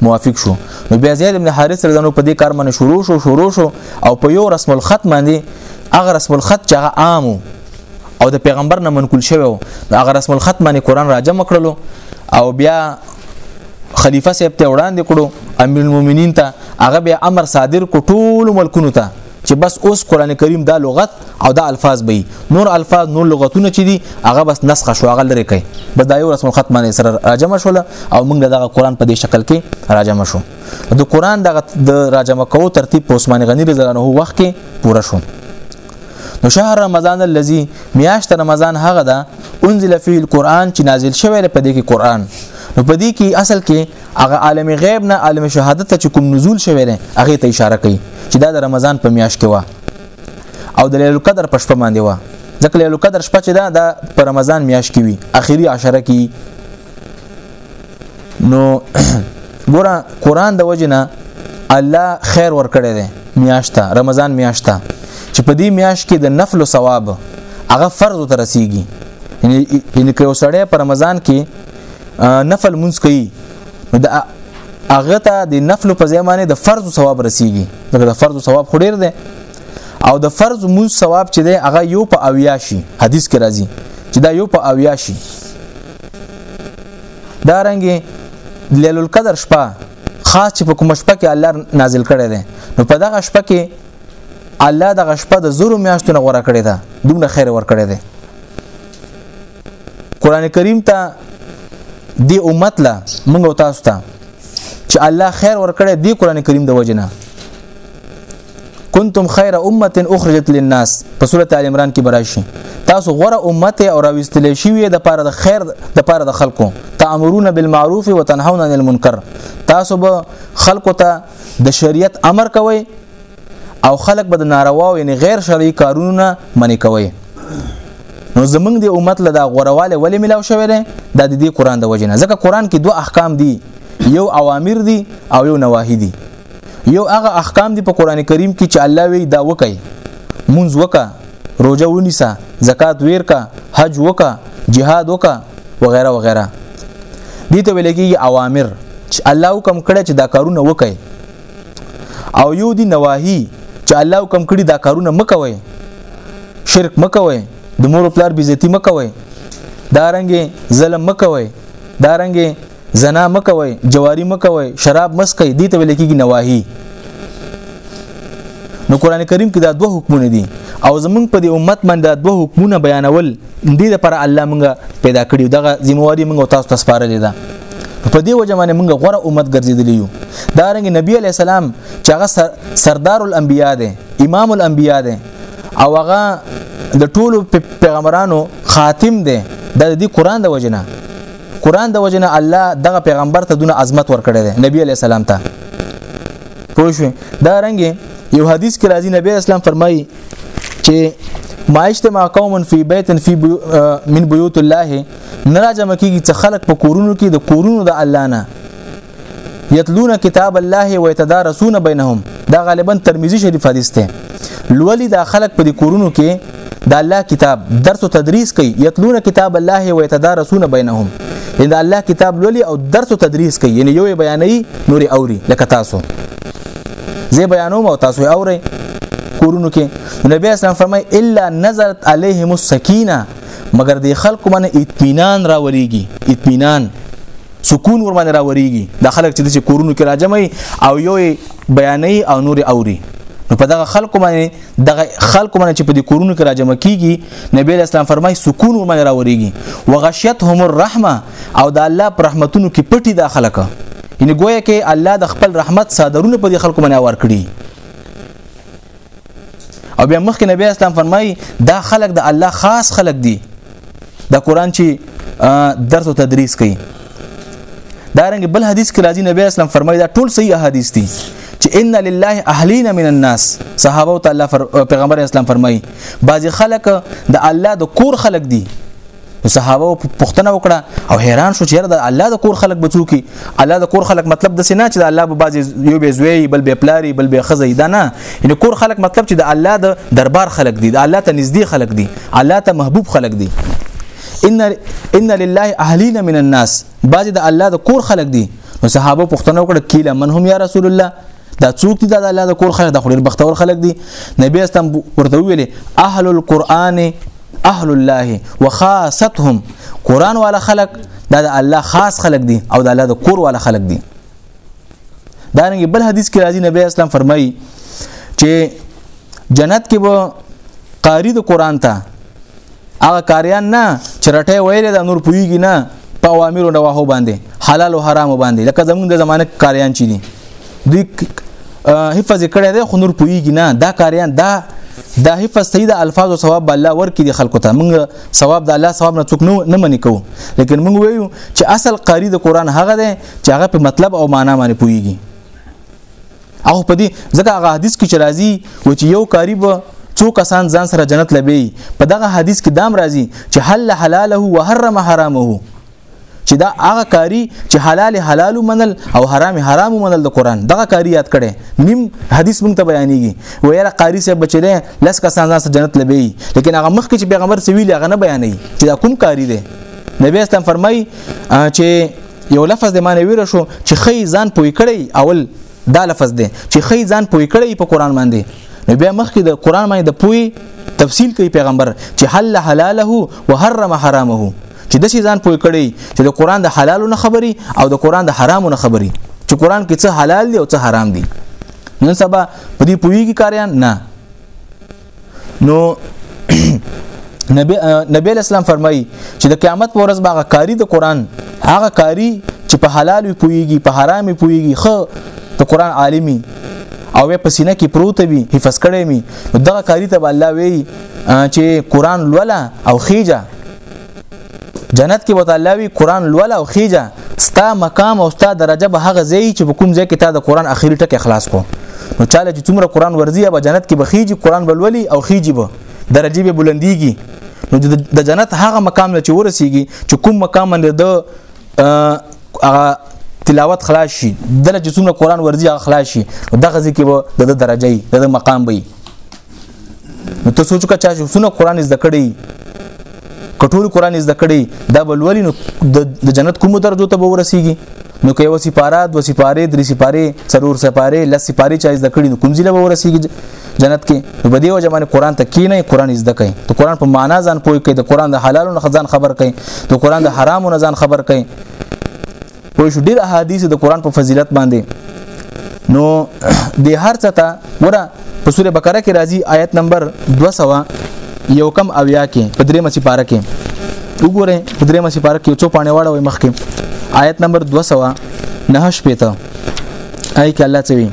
موافق شو نو بیا زید ابن حارث رضی الله په دې کار باندې شروع شو شروع شو او په یو رسم الخط باندې هغه رسم الخط چې هغه عام او د پیغمبر نه منقول شوی او هغه رسم الخط باندې قران راجم کړلو او بیا خلیفہ صاحب ته وړاندې کړو امیر المؤمنین ته هغه به امر صادر کو ټول ملکونو ته چې بس اوس قران کریم دا لغت او دا الفاظ به نور الفاظ نور لغتونه چې دي هغه بس نسخه شو هغه لري کوي بس دا یو رسم الخط باندې سره راجمه شول او موږ دغه قران په دې شکل کې راجمه شو د قران دغه د راجمه کوو ترتیب په عثمان غنی رضی الله عنه وخت کې پوره شو نو شهر رمضان الذي میاشت رمضان هغه ده انزل فيه القرآن چې نازل شوی په دې کې قرآن نو په دې کې اصل کې هغه عالم غیب نه عالم شهادت ته کوم نزول شوی دی هغه ته اشاره کوي چې دا د رمضان په میاشت کې و او د ليله القدر په شپه باندې و ځکه ليله القدر شپه چې دا د رمضان میاشت کې وي اخیری عشره کې نو ګوره قران د وجنه الله خیر ورکړي دی میاشته رمضان میاشته چې په دې میاشت کې د نفل او ثواب هغه فرض تر رسیږي یعنی یعنی که وسړی په رمضان کې نفل مونږ کوي نو د هغه ته د نفل په ځای باندې د فرض ثواب رسیږي دغه د فرض ثواب خو ډیر دی او د فرض مون ثواب چې دی هغه یو په اویا شي حدیث کې راځي چې دا یو په اویا شي دا رنګ لیل القدر شپه خاص چې په کوم شپه کې الله نازل کړي دی نو په دغه شپه کې الله دغه شپه د زورو میاشتونه غوړه کړي ده دومره خیر ور کړی دی قران کریم ته دی امت لا موږ تاسو ته چې الله خیر ورکړي دی قران کریم د وجنه کنتم خیر امه اخرجت للناس په سوره ال عمران کې براشي تاسو غره امت او راوستل شي د پاره د خیر د پاره د خلکو تامرون بالمعروف وتنهون عن المنکر تاسو به خلکو ته د شریعت امر کوئ او خلک به د ناروا او یعنی غیر شرعي کارونو نه منې کوي نو زمونږ د امت له دا غورواله ولې ملاو شوی دی دا د دې قران د وجنه ځکه قران کې دوه احکام دي یو اوامر دي او یو نواهی دي یو هغه احکام دي په قران کریم کې چې الله وی دا وکي مونږ وکا روزه ونیسا زکات ورکا حج وکا jihad وکا وغیرہ وغیرہ دي ته ویل کېږي اوامر چې الله حکم کړی چې دا کارونه وکړي او یو دی نواهی چې الله حکم کړی دا کارونه مکوئ شرک مکوئ د مور او پلار بیزتی مکوئ دارنګ ظلم مکوئ دارنګ زنا مکوئ جواری مکوئ شراب مسکئ دي ته ویل کېږي نواهی نو قران کریم کې دا دوه حکمونه دي او زمونږ په دې امت باندې دا دوه حکمونه بیانول دې لپاره الله موږ پیدا کړی دغه ذمہواری موږ تاسو ته سپارلې ده په دې وجه باندې موږ غوره امت ګرځیدلی یو دا رنګ نبی علی السلام چې هغه سردار الانبیا دی امام الانبیا دی او هغه د ټولو پیغمبرانو خاتم دی د دې قران د وجنه قران د وجنه الله دغه پیغمبر ته دونه عظمت ورکړی دی نبی علی السلام ته پوه شو دا رنګ یو حدیث کې راځي نبی اسلام فرمایي چې ما اجتماع قوم فی بیت فی بی... من بیوت الله نه راجم کیږي چې خلک په کورونو کې د کورونو د الله نه یتلون کتاب الله و یتدارسون بینهم دا غالبا ترمذی شریف حدیث ته لولی دا خلک په کورونو کې د الله کتاب درس او تدریس کوي یتلون کتاب الله و یتدارسون بینهم ان الله کتاب لولي او درس او تدریس کوي یعنی یو بیانې نور اوري لکه تاسو زه بیانوم او تاسو اورئ کورونو کې نبی اسلام فرمای الا نظرت علیهم السکینه مگر د خلکو باندې اطمینان راوريږي اطمینان سکون ور باندې راوريږي د خلک چې د کورونو کې راجمعي او یو بیانې او نور اوري نو په دغه خلکو باندې دغه خلکو باندې چې په دې کورونو کې راجمع کیږي نبی اسلام فرمای سکون ور باندې راوريږي وغشیتهم الرحمه او د الله پر رحمتونو کې پټي دا خلک یعنی گویا کې الله د خپل رحمت صادرونه په دې خلکو باندې اور کړی او بیا مخکې نبی اسلام فرمایي دا خلک د الله خاص خلک دي د قران چې درس او تدریس کوي دا رنګ بل حدیث کې راځي نبی اسلام فرمایي دا ټول صحیح احادیث دي چې ان لله اهلین من الناس صحابه تعالی فر... پیغمبر اسلام فرمایي بعضی خلک د الله د کور خلک دي نو صحابه پوښتنه وکړه او حیران شو چې د الله د کور خلک بچو کی الله د کور خلک مطلب د سینا چې د الله په بازي یو به زوی بل به پلاری بل به خزې دا نه یعنی کور خلک مطلب چې د الله د دربار خلک دي د الله ته نږدې خلک دي الله ته محبوب خلک دي ان ان لله اهلین من الناس بعضی د الله د کور خلق دي نو صحابه پښتنه وکړه کیله من هم یا رسول الله دا څوک دي دا د الله د کور خلک د خو ډیر بختور خلک دي نبی اسلام ورته ویلي اهل القرآن اهل الله وخاصتهم قرآن والا خلک دا د الله خاص خلک دي او د الله د کور والا خلک دي دا نه بل حدیث کې راځي نبی اسلام فرمایي چې جنت کې به قاری د قرآن ته هغه کاریان نه چې رټه ویل دا نور پویږي نه په اوامر او نواهو باندې حلال او حرام باندې لکه زمونږ د زمانه کاریان چي دي دوی حفظ کړي دي خو نور پویږي نه دا کاریان دا دا حفظ سید الفاظ او ثواب الله ورکې دي خلکو ته موږ ثواب د الله ثواب نه څوک نه منې کوو لیکن موږ وایو چې اصل قاری د قران هغه دی چې هغه په مطلب او معنا باندې پویږي او په دې ځکه هغه حدیث کې چې راځي و چې یو کاری به څو کسان ځان سره جنت لبي په دغه حدیث کې دام راځي چې حل حلاله او حرم حرامه چې دا هغه کاری چې حلال حلال منل او حرام حرام منل د قران دغه کاری یاد کړي نیم حدیث مونږ ته بیانېږي ویره قاری صاحب بچلې لس کسان ځان سره جنت لبي لیکن هغه مخکې چې پیغمبر سویل هغه نه بیانې چې دا کوم کاری دی نبی اسلام فرمای چې یو لفظ د معنوي را شو چې خی ځان پوي کړی اول دا لفظ دی چې خی ځان پوي کړی په قران باندې نو بیا مخکې د قران باندې د پوي تفصیل کوي پیغمبر چې حل حلاله وحرم حرامه چې د شي ځان پوي کړی چې د قران د حلالو نه خبري او د قران د حرامو نه خبري چې قران کې څه حلال دي او څه حرام دي نن سبا په دې پويږي کاریان نه نو نبی نبی اسلام فرمایي چې د قیامت پر ورځ باغه کاری د قران هغه کاری چې په حلال وي پويږي په حرام وي پويږي خو د قران عالمي او په سینه کې پروت وي حفظ کړي مي دغه کاری ته الله وی چې قران لولا او خيجه جنت کې وته الله وی قران لول او خيجه ستا مقام او ستا درجه به هغه ځای چې په کوم ځای کې تا د قران اخیری ټکی خلاص کو نو چاله چې څومره قران ورزی به جنت کې بخیږي قران بلولي او خيجي به درجه به بلنديږي نو د جنت هغه مقام له چې ورسیږي چې کوم مقام باندې د هغه تلاوت خلاص شي دله چې څومره قران ورزي هغه خلاص شي دغه ځکه به د درجه د مقام وي نو ته سوچ کا چا چې سونه قران زده کړی کټول قران زده کړی دا بلولی نو د جنت کومو درجو ته به ورسیږي نو که یو سپاره دو سپاره درې سپاره څلور سپاره لس سپاره چا زده کړی نو کوم ځله به ورسیږي جنت کې نو بده وجه باندې قران ته کې نه قران زده کوي ته قران په معنا ځان پوي کوي د قران د حلال او خزان خبر کوي د قران د حرام او ځان خبر کوي پوه شو ډیر احادیث د قران په فضیلت باندې نو د هر څه ته ګوره په سوره بقره کې راځي آیت نمبر 200 یو کم اویا کې په درې مسی پاره کې وګوره په درې مسی پاره کې څو پانه واړه وي مخکې آیت نمبر 200 نه شپته آی کې الله چوي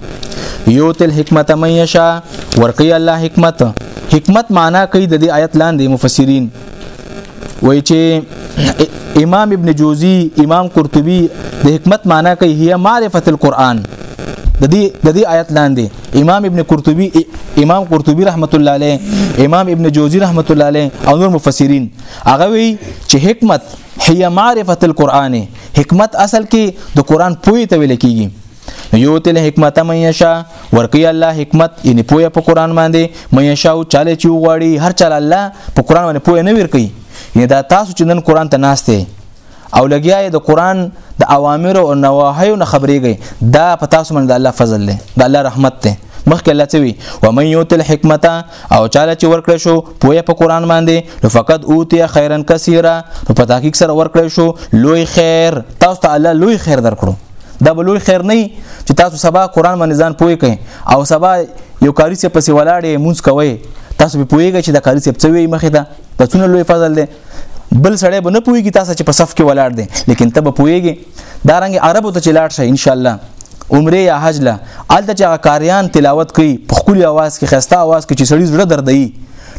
یو تل حکمت مې یشا ورقي الله حکمت حکمت معنا کوي د دې آیت لاندې مفسرین وای چې امام ابن جوزی امام قرطبی د حکمت معنی کوي هي معرفت القرآن د دې د دې آیت لاندې امام ابن قرطبي امام قرطبي رحمت الله عليه امام ابن جوزي رحمت الله عليه او نور مفسرین هغه وی چې حکمت هي معرفت القرآن حکمت اصل کې د قرآن پوي ته ویل کیږي یوت الحکمت من یشا ورکی الله حکمت یعنی پوهه په قران باندې من یشا او چاله چې وغواړي هر چاله الله په قران باندې پوهه نه ورکی یعنی دا تاسو چې نن قران ته ناشته او لګیا د قران د اوامر او نواهیو نه خبرېږي دا په تاسو باندې د الله فضل دی د الله رحمت دی مخکې الله څه وی و من یوت الحکمت او چاله چې ورکړې شو پوهه په قران باندې نو فقط اوتی خیرن کثیره نو په تحقیق سره ورکړې شو لوی خیر تاسو ته الله لوی خیر درکړو دا به لوی خیر نه چې تاسو سبا قران باندې ځان پوهه کړئ او سبا یو کاری څه پسې ولاړې مونږ کوي تاسو به پوهیږئ چې دا کاری څه څه وی مخې ته دا څونه لوی فضل دی بل سړی به نه پوهیږي تاسو چې په صف کې ولاړ دی لیکن ته به پوهیږي دا رنګ عربو ته چلاړ شي ان شاء الله عمره یا حج له الته چې کاریان تلاوت کوي په خپل आवाज کې خسته आवाज کې چې سړی زړه دردي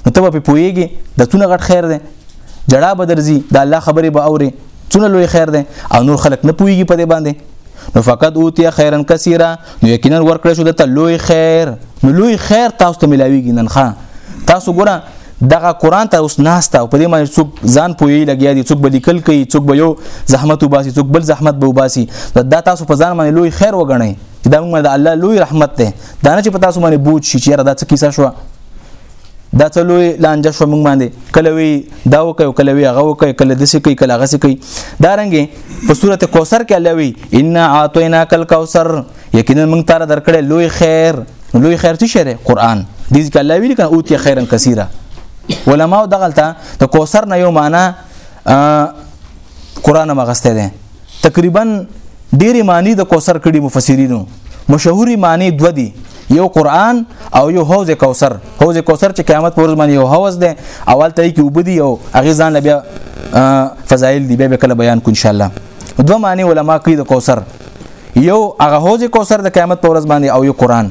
نو ته په پويږي د تونه غټ خیر دی جړه بدرزي د الله خبرې به اوري څونه لوی خیر دی او نور خلک نه پويږي په دې باندې نو فقط اوتی خیرن کثیره نو یقینا ورکړی شو د لوی خیر نو لوی خیر تاسو ته ملاویږي نن ښا تاسو ګوره دغه قران ته اوس ناشته او په دې باندې څوک ځان پوي لګیا دي څوک به لیکل کوي څوک به یو زحمت وباسي څوک بل زحمت به وباسي دا تاسو په ځان باندې لوی خیر وګڼئ دا موږ د الله لوی رحمت دی دا نه چې په تاسو باندې بوج شي چې دا څه کیسه شو دا څه لوی لانجه شو موږ باندې کله وی دا وکي کله وی هغه وکي کله دسی کوي کله هغه کوي دا رنګ په سورته کوثر کې الله وی ان اعطینا کل کوثر یقینا موږ تعالی درکړې لوی خیر لوی خیر څه شری قران دې ځکه الله ویل کنه اوتی خیرن کثیره علما دغلطه د کوثر نه یو معنا قران مغسته ده تقریبا ډېری معنی د کوثر کړي مفسرینو مشهوري معنی دو دي یو قران او یو حوض کوثر حوض کوثر چې قیامت پر ورځ باندې یو حوض ده اول ته کې وبدي او هغه ځان بیا فضایل دی بیا کله بیان کو ان شاء الله دوه معنی علما کوي د کوثر یو هغه حوض کوثر د قیامت پر ورځ باندې او یو قران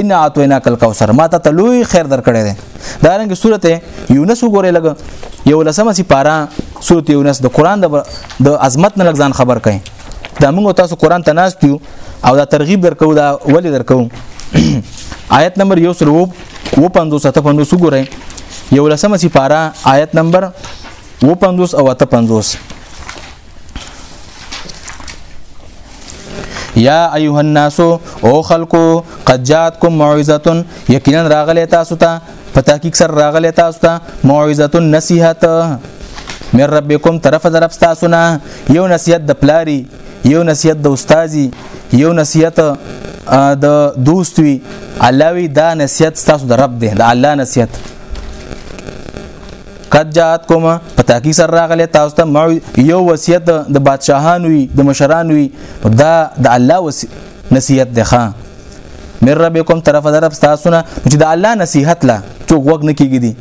ان اعطینا کل کوثر ما ته لوی خیر درکړی دی دا رنګ سورته یونس وګوره لګ یو لسمه سی پارا سورته یونس د قران د د عظمت نه لګزان خبر کړي دا موږ تاسو قران ته ناس دیو او دا ترغیب درکو دا ولی درکو آیت نمبر یو سلو و پندو سته پندو سګوره یو لسمه سی پارا آیت نمبر و پندوس او اته پندوس یا ایها الناس او خلقو قد جاتکم موعظه یقینا راغلی تاسو ته په تحقیق سره راغلی تاسو ته موعظه نصیحت من ربکم طرف طرف تاسو نه یو نصیحت د پلاری یو نصیحت د استادی یو نصیحت د دوست وی الله وی دا نصیحت تاسو د رب دی د الله نصیحت قد جات کوم په تحقیق سره راغلی تاسو ته مو یو وصیت د بادشاهانو وي د مشرانو وي دا د الله وس... نصیحت دی ښا مې ربکم طرف درب تاسو نه چې د الله نصیحت لا څوک وګ نه کیږي دي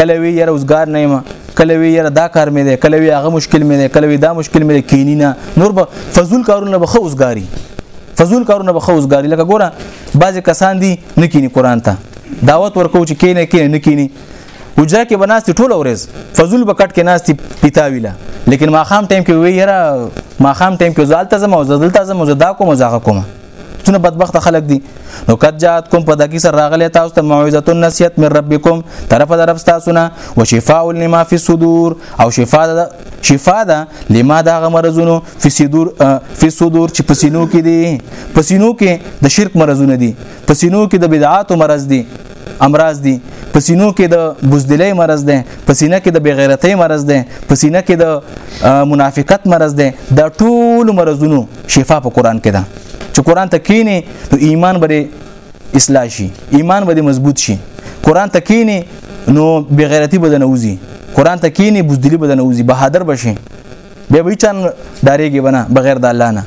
کله وی یره اوسګار نه ما کله وی یره دا کار مې دی کله وی هغه مشکل مې دی کله وی دا مشکل مې دی کینی نه نور به فزول کارونه به خو اوسګاری فزول کارونه به خو اوسګاری لکه ګوره بعضی کسان دي نه کینی قران ته دعوت ورکو چې کینې کینې نه کینی حجره کې بناستي ټول ورځ فضل بکټ کې ناستي پیتاویلا لیکن ما خام ټایم کې وی یرا ما خام ټایم کې زالته زم او زدلته زم زدا کوم زغه کوم څونه بدبخت خلک دي نو قد جاتکم په دکی سره راغلی تاسو ته موعظه النسیت من ربکم طرف در تاسو نه وشفاء لما فی الصدور او شفاء ده شفاء ده لما دا مرزونو فی صدور فی صدور چې پسینو کې دي پسینو کې د شرک مرزونه دي پسینو کې د بدعات مرز دي امراض دي په سینو کې د بوزدلۍ مرض ده په سینه کې د بغیرتۍ مرض ده په سینه کې د منافقت مرض ده دا ټول مرزونو شفا په قران کې ده چې قران ته کینې نو ایمان بری اصلاح شي ایمان به مضبوط شي قران ته کینې نو بغیرتی به نه وځي قران ته کینې بوزدلی به نه وځي بهادر بشي بیا به چان ډاریږي بنا بغیر د الله نه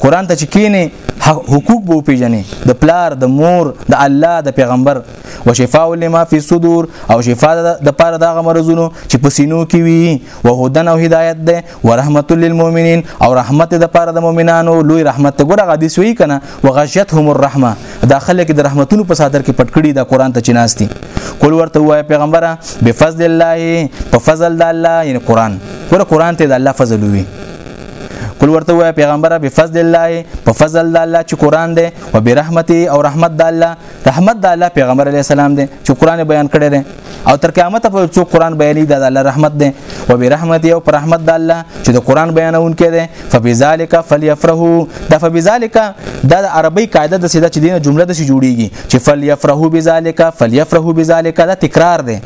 قران ته چې کینه حقوق به پیژنې د پلار د مور د الله د پیغمبر وشفاء لما فی الصدور او شفاء د پاره دغه مرزونو چې په سینو کې وي او هدن او هدایت ده ورحمت للمؤمنین او رحمت د پاره د مؤمنانو لوی رحمت ګره غدیس وی کنه وغشيتهم الرحمه دا خلک د رحمتونو په صادر کې پټ کړي دا قران ته چناستي کول ورته وای پیغمبره بفضل الله په فضل د الله یعنی قران ور قران ته د الله فضل وي کول ورته وای پیغمبره بفضل الله په فضل د الله چې قران دی او برحمته او رحمت د الله رحمت د الله پیغمبر علی السلام دی چې قران بیان کړی دی او تر قیامت پورې چې قران بیانې د الله رحمت دی او به رحمت یو پر رحمت د الله چې د قران بیانونکې دی فبذالک فلیفرحوا د فبذالک د عربی قاعده د سیده چې دینه جمله د سی جوړیږي چې فلیفرحوا بذالک فلیفرحوا بذالک دا تکرار دی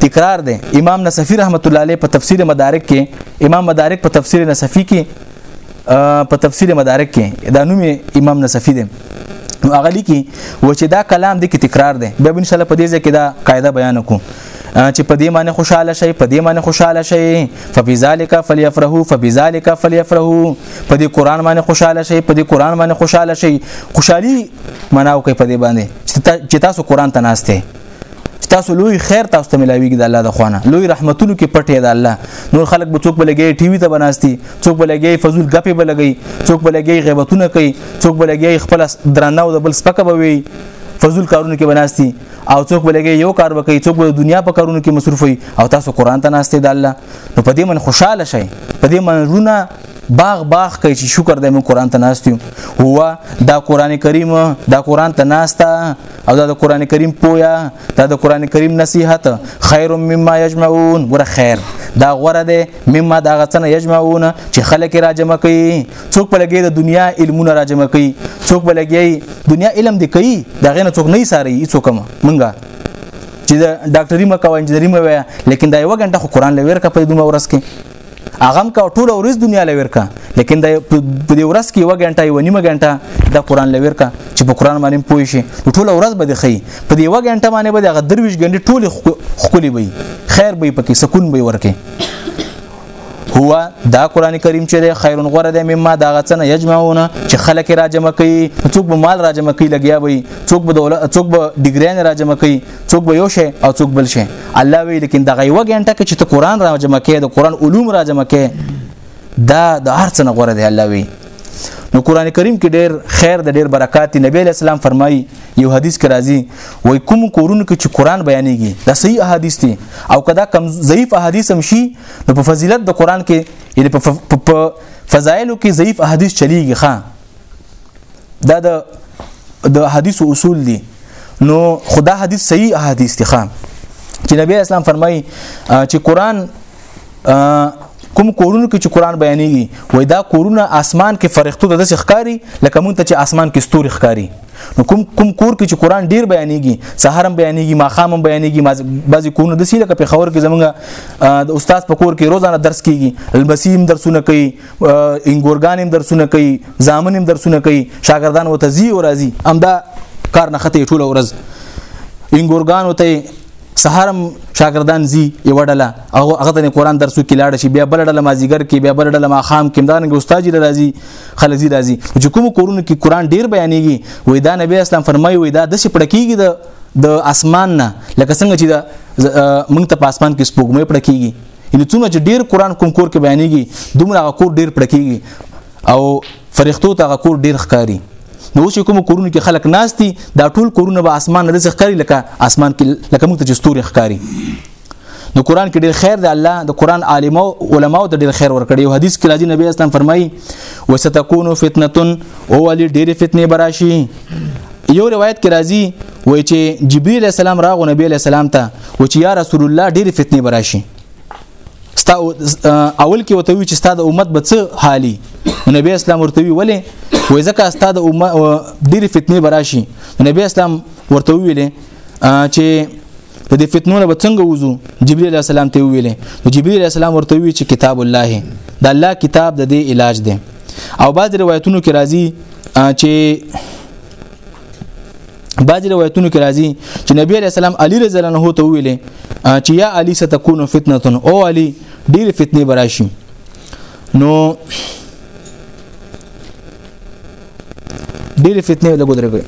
تکرار دی امام نصفی رحمت الله علیه په تفسیر مدارک کې امام مدارک په تفسیر نصفی کې په تفسیر مدارک کې دا نوم امام نصفی دی نو هغه لیکي و چې دا کلام د کې تکرار دی بیا ان شاء الله په دې ځکه دا قاعده بیان کوم چې په دې معنی خوشاله شي په دې معنی خوشاله شي فبذالک فلیفرحوا فبذالک فلیفرحوا په دې قران باندې خوشاله شي په دې قران باندې خوشاله شي خوشحالي مناو کوي په دې باندې چې تاسو قران ته ناشته تاسو لوی خیر تاسو ته ملاویږي د الله د خوانه لوی رحمتونو کې پټه ده الله نور خلک به څوک بلګي ټي وي ته بناستي څوک بلګي فزول غپې بلګي څوک بلګي غیبتونه کوي څوک بلګي خپل درنه او د بل سپکه بوي فزول کارونه کې بناستي او څوک بلګي یو کار وکي څوک د دنیا په کارونو کې مصروف وي او تاسو قران ته ناشته د الله نو په دې من خوشاله شئ په دې من رونه باغ باغ کوي چې شکر دې مون قران ته ناشته هو دا قران کریم دا قران ته ناشته او دا د قران کریم پویا دا د قران کریم نصیحت خیر مما یجمعون ګره خیر دا غوره ده مما دا غڅنه یجمعون چې خلک را جمع کوي څوک په لګي د دنیا علمونه را جمع کوي څوک په لګي دنیا علم دی کوي دا غنه څوک نه ساري څوک منګه چې دا ډاکټري مکو انجنیری مې وای لیکن دا یو غنټه خو قران لویر کا په دومره ورس کې هغه هم کا ټول ورځ دنیا لویر کا لیکن د په دې ورځ کې و غنټه یو نیمه غنټه د قران لویر کا چې په قران باندې پوي شي ټول ورځ به د خي په دې و غنټه باندې به د درویش غنډې ټول خولي وي خیر به پکې سکون به ورکه هو دا قران کریم چې د خیرون غره د مما دا غڅنه یجمعونه چې خلک را جمع کوي څوک به مال را جمع کوي لګیا وي څوک به دولت څوک به ډیګریان را جمع کوي څوک به یو شي او څوک بل شي الله وی لیکن دغه یو غنټه کې چې ته قران را جمع کې د قران علوم را جمع کې دا د هر څه نه غوړه دی الله وی نو قران کریم کې ډېر خیر د ډېر برکات نبی اسلام فرمایي یو حدیث کې راځي وای کوم کورونو کې چې قران بیانېږي دا صحیح احادیث دي او کدا کم ضعیف احادیث هم شي نو په فضیلت د قران کې یعنی په فضایلو کې ضعیف احادیث چلیږي ښا دا د د حدیث اصول دي نو خدا حدیث صحیح حدیث دي خام چې نبی اسلام فرمایي چې قران کوم کورونو کې چې قران بیانېږي وای دا کورونه اسمان کې فرښتو د داسې ښکاری لکه مونږ ته چې اسمان کې ستوري ښکاری نو کوم کوم کور کې چې قران ډیر بیانېږي سحر هم بیانېږي ماخام هم بیانېږي بعضی کورونه د سیله په خبر کې زمونږ د استاد په کور کې روزانه درس کیږي المسیم درسونه کوي انګورګان هم درسونه کوي زامن هم درسونه کوي شاګردان وته زی او راځي امدا کار نه خته ټوله ورځ انګورګان وته سهارم شاګردان زی یو ډله او هغه د قران درسو کې لاړ شي بیا بل ډله مازیګر کې بیا بل ډله ماخام کې دا نه استاد راځي خلزی راځي چې کوم کورونه کې قران ډیر بیانېږي وې دا نبی اسلام فرمایي وې دا د څه پړکیږي د د اسمان نه لکه څنګه چې د مونږ ته په اسمان کې سپوږمۍ پړکیږي یعنی څومره چې ډیر قران کوم کور کې بیانېږي دومره هغه کور ډیر پړکیږي او فرښتو ته هغه کور ډیر ښکاری نو چې کوم کورونه کې خلک ناشتي دا ټول کورونه به اسمان رزق ښکاری لکه اسمان کې لکه موږ ته چې ستوري ښکاری نو قران کې ډېر خیر دی الله د قران عالم او علما ته ډېر خیر ورکړي او حدیث کې راځي نبی اسلام فرمایي وستكون فتنه او ولي ډېر فتنه براشي یو روایت کې راځي وای چې جبرئیل السلام راغو نبی علیہ السلام ته و چې یا رسول الله ډېر فتنه براشي ستا اول کې وته وی چې ستا د امت به څه حالي نبی اسلام ورته وی ولې وای ځکه ستا د امت ډېر فتنه براشي نبی اسلام ورته ویلې چې د دې فتنو نه به څنګه وځو جبرئیل علیه السلام ته ویلې نو جبرئیل علیه السلام ورته وی چې کتاب الله د الله کتاب د دې علاج دی او بعض روایتونو کې راځي چې بعض روایتونو کې راځي چې نبی علیه السلام علی رضی الله عنه ته ویلې چې یا علی ستكون فتنه او علی ډیر فتنه براشي نو ډیر فتنه لګو درګوي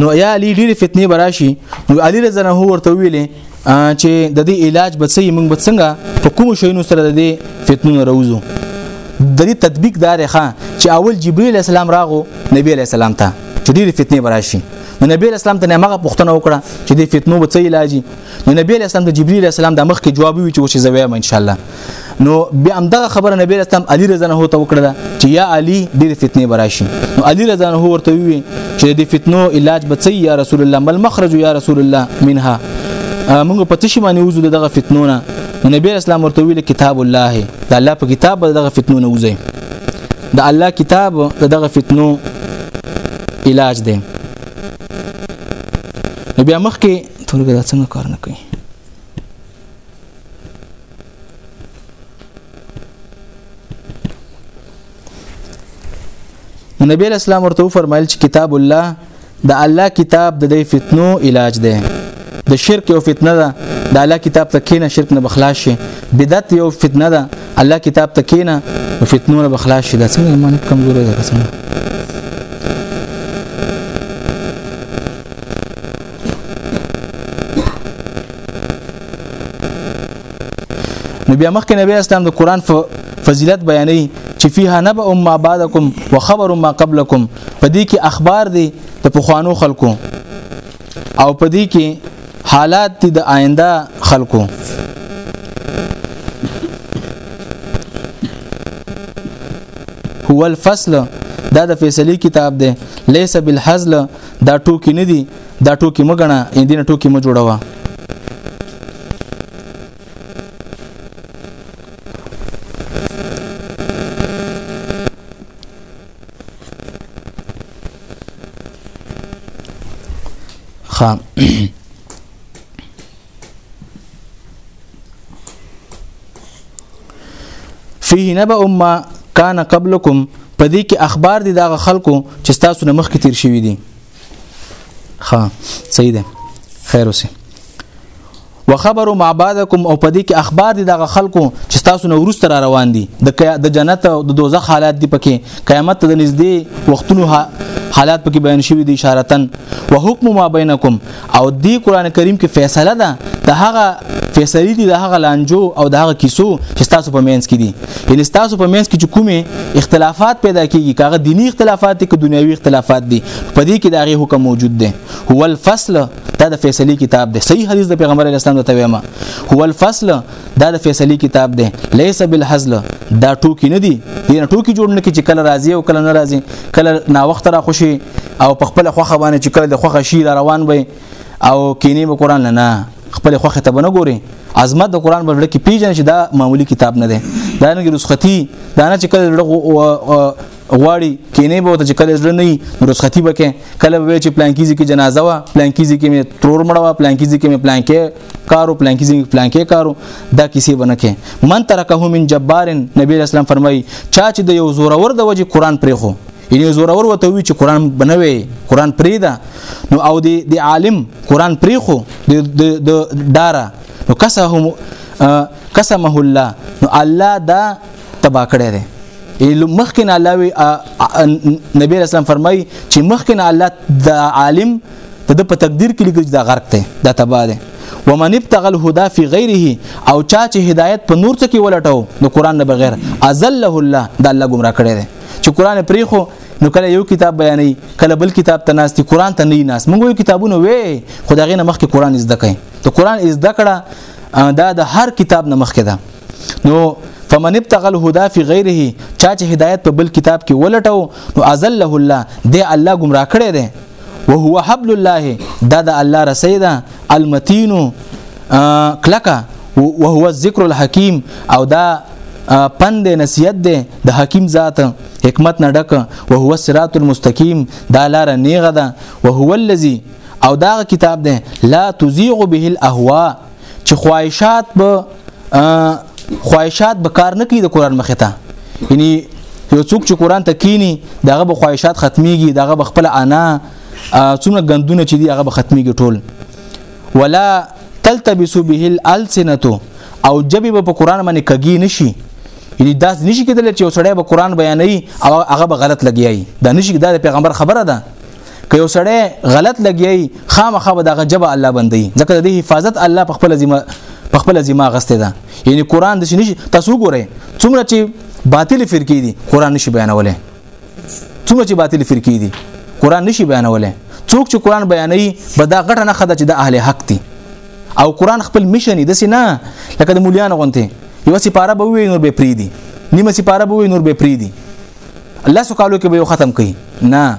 نو یا علی ډیره فتنه براشي نو علی رضی الله ورته ویلې چې د دې علاج به سي موږ به څنګه په کوم شینو سره د دې فتنو روزو د دې تطبیق دار ښه چې اول جبرئیل السلام راغو نبی علی السلام ته چې ډیره فتنه براشي نو نبی اسلام ته هغه پوښتنه وکړه چې د فتنو به څه علاجي نو نبی علیہ السلام د جبرئیل علیہ السلام د مخ کې جواب وی چې زه وایم ان شاء الله نو بیا هم دغه خبره نبی علیہ السلام علی رضی الله ته وکړه چې یا علی ډېر فتنه براشي نو علی رضی الله ورته وی چې د فتنو علاج بچي یا رسول الله مل مخرج یا رسول الله منها موږ په تشی باندې وزو دغه فتنو نه نبی اسلام ورته ویل کتاب الله د الله په کتاب دغه فتنو نه وزي د الله کتاب دغه فتنو علاج دی نو بیا مخکې تورګه دا څنګه کار نه کوي نبی اسلام ورته فرمایل چې کتاب الله د الله کتاب د دې فتنو علاج دی د شرک یو فتنه ده د الله کتاب ته کینه شرک نه بخلاص شي بدعت یو فتنه ده الله کتاب ته کینه فتنو نه بخلاص شي دا څنګه ایمان کمزوري ده څنګه نو بیا مخکې نبی اسلام د قران فضیلت بیانوي چې فيها نبأ ما بعدکم وخبر ما قبلکم پدې کې اخبار دي د پخوانو خلکو او پدې کې حالات دي د آینده خلکو هو الفصل دا د فیصله کتاب دی ليس بالحزل دا ټوکی نه دی دا ټوکی مګنه ان دینه ټوکی م جوړوه خام فيه نبأ ما كان قبلكم پدې کې اخبار دي دا خلکو چې تاسو نه مخکې تیر شوی دي ها صحیح ده خیر اوسه وخبر ما بعدکم او پدې کې اخبار دي د خلکو چې تاسو نو ورسته را روان دي د د جنت او د دوزخ حالات دي پکې قیامت ته د نږدې وختونو حالات پکې بیان شوی دي اشارتن وحکم ما بینکم او دی قران کریم کې فیصله ده د هغه فیصله دي د هغه لانجو او د هغه کیسو چې تاسو په مینس کې دي یعنی تاسو په مینس کې چې کومه اختلافات پیدا کیږي کاغه دینی اختلافات دي که دنیوي اختلافات دي په دې کې د هغه حکم موجود دی هو الفصل دا د فیصله کتاب دی صحیح حدیث د پیغمبر اسلام د تویما هو الفصل دا د فیصلی کتاب دی لیس بالحزل دا ټوکی نه دی دین ټوکی جوړ نه کی چې کله راضی او کله ناراضی کله نا وخت را خوشي او په خپل خوخه باندې چې کله د خوخه شي را روان وي او کینی به قران نه نه خپل خوخه ته بنه ګوري عظمت د قران په لړ کې پیژنې چې دا معمولی کتاب نه دی دا نه رسختی دا نه چې کله لړ غواړي کینې به ته چې کله زړه نه رسختی بکې کله به چې پلان کیږي کې جنازه وا پلان کیږي کې مې ترور مړه وا پلان کیږي کې مې پلان کې کارو پلان کې زموږ پلان کې کارو دا کیسې بنه کې من ترکه من جبار نبی اسلام فرمایي چا چې د یو زورور د وجه قران پرې خو یعنی زورور وته وی چې قران بنوي قران پرې ده نو او دی د عالم قران پرې خو د د دارا نو کسهم قسمه الله نو الله دا تبا کړی دی مخکې الله نبی رسول فرمای چې مخکې الله د عالم د د په تقدیر کې لیکل چې دا غرق دی دا تبا دی ومن ابتغى الهدى في غيره او چا چې هدایت په نور څه کې ولټو نو قران نه بغیر ازله الله دا الله گمراه کړی دی چې قران پرې خو نو کله یو کتاب بیانې کله بل کتاب ته ناس دي قران ته نه ناس موږ یو کتابونه وې خدای غي نه مخکې قران زده کړي ته قران زده کړه دا د هر کتاب نه مخکې ده نو فمن ابتغى الهدى في غيره چا چې هدایت په بل کتاب کې ولټو نو ازله الله دی الله گمراه کړی دی وهو حبل الله دا د الله رسیدا المتین کلکا وهو الذکر الحکیم او دا پند نصیحت دی د حکیم ذات حکمت نه ډک او هو صراط المستقیم دا لار نیغه ده او هو الذی او دا کتاب دی لا تزیغ به الاهوا چې خواهشات به خواهشات به کار نه کوي د قران مخه ته یعنی یو څوک چې قران ته کینی دغه به خواهشات ختميږي دغه به خپل انا څومره غندونه چې دی هغه به ختميږي ټول ولا تلتبسو به الالسنه او جبه به په قران باندې کګی نشي یعنی داس نشي کېدل چې وسړی به قران بیانوي او هغه به غلط لګیایي دا نشي دا پیغمبر خبره ده که یو سړی غلط لګیای خامخا به دغه جبه الله بندي ځکه د حفاظت الله په خپل ذمہ په خپل ذمہ غسته ده یعنی قران د شنو تاسو ګورئ څومره چې باطل فرقې دي قران نشي بیانولای څومره چې باطل فرقې دي قران نشي بیانولای څوک چې قران بیانوي به دا غټه نه خده چې د اهل حق دي او قران خپل میشن دي نه لکه د مولیان غونته یو سپاره به وي نور به پری دي نیمه سپاره به وي نور به پری دي الله سو کالو کې به یو ختم کړي نه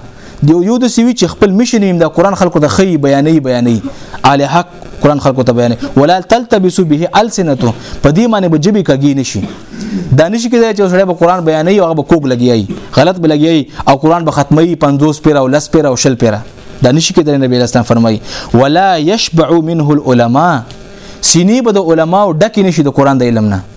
دی یو د سوي چې خپل مشن هم د قران خلکو ته خي بیانې بیانې اعلی حق قران خلکو ته بیانې ولا تلتبسو به السنته په دې معنی به جبي کګی نشي دا نشي کېدای چې سړی به قران بیانې او هغه به کوګ لګیایي غلط به لګیایي او قران به ختمي 50 پیرا او 10 پیرا او 60 پیرا دا نشي کېدای نبی اسلام فرمایي ولا يشبع منه العلماء سینې به د علماو ډکې نشي د قران د علم نه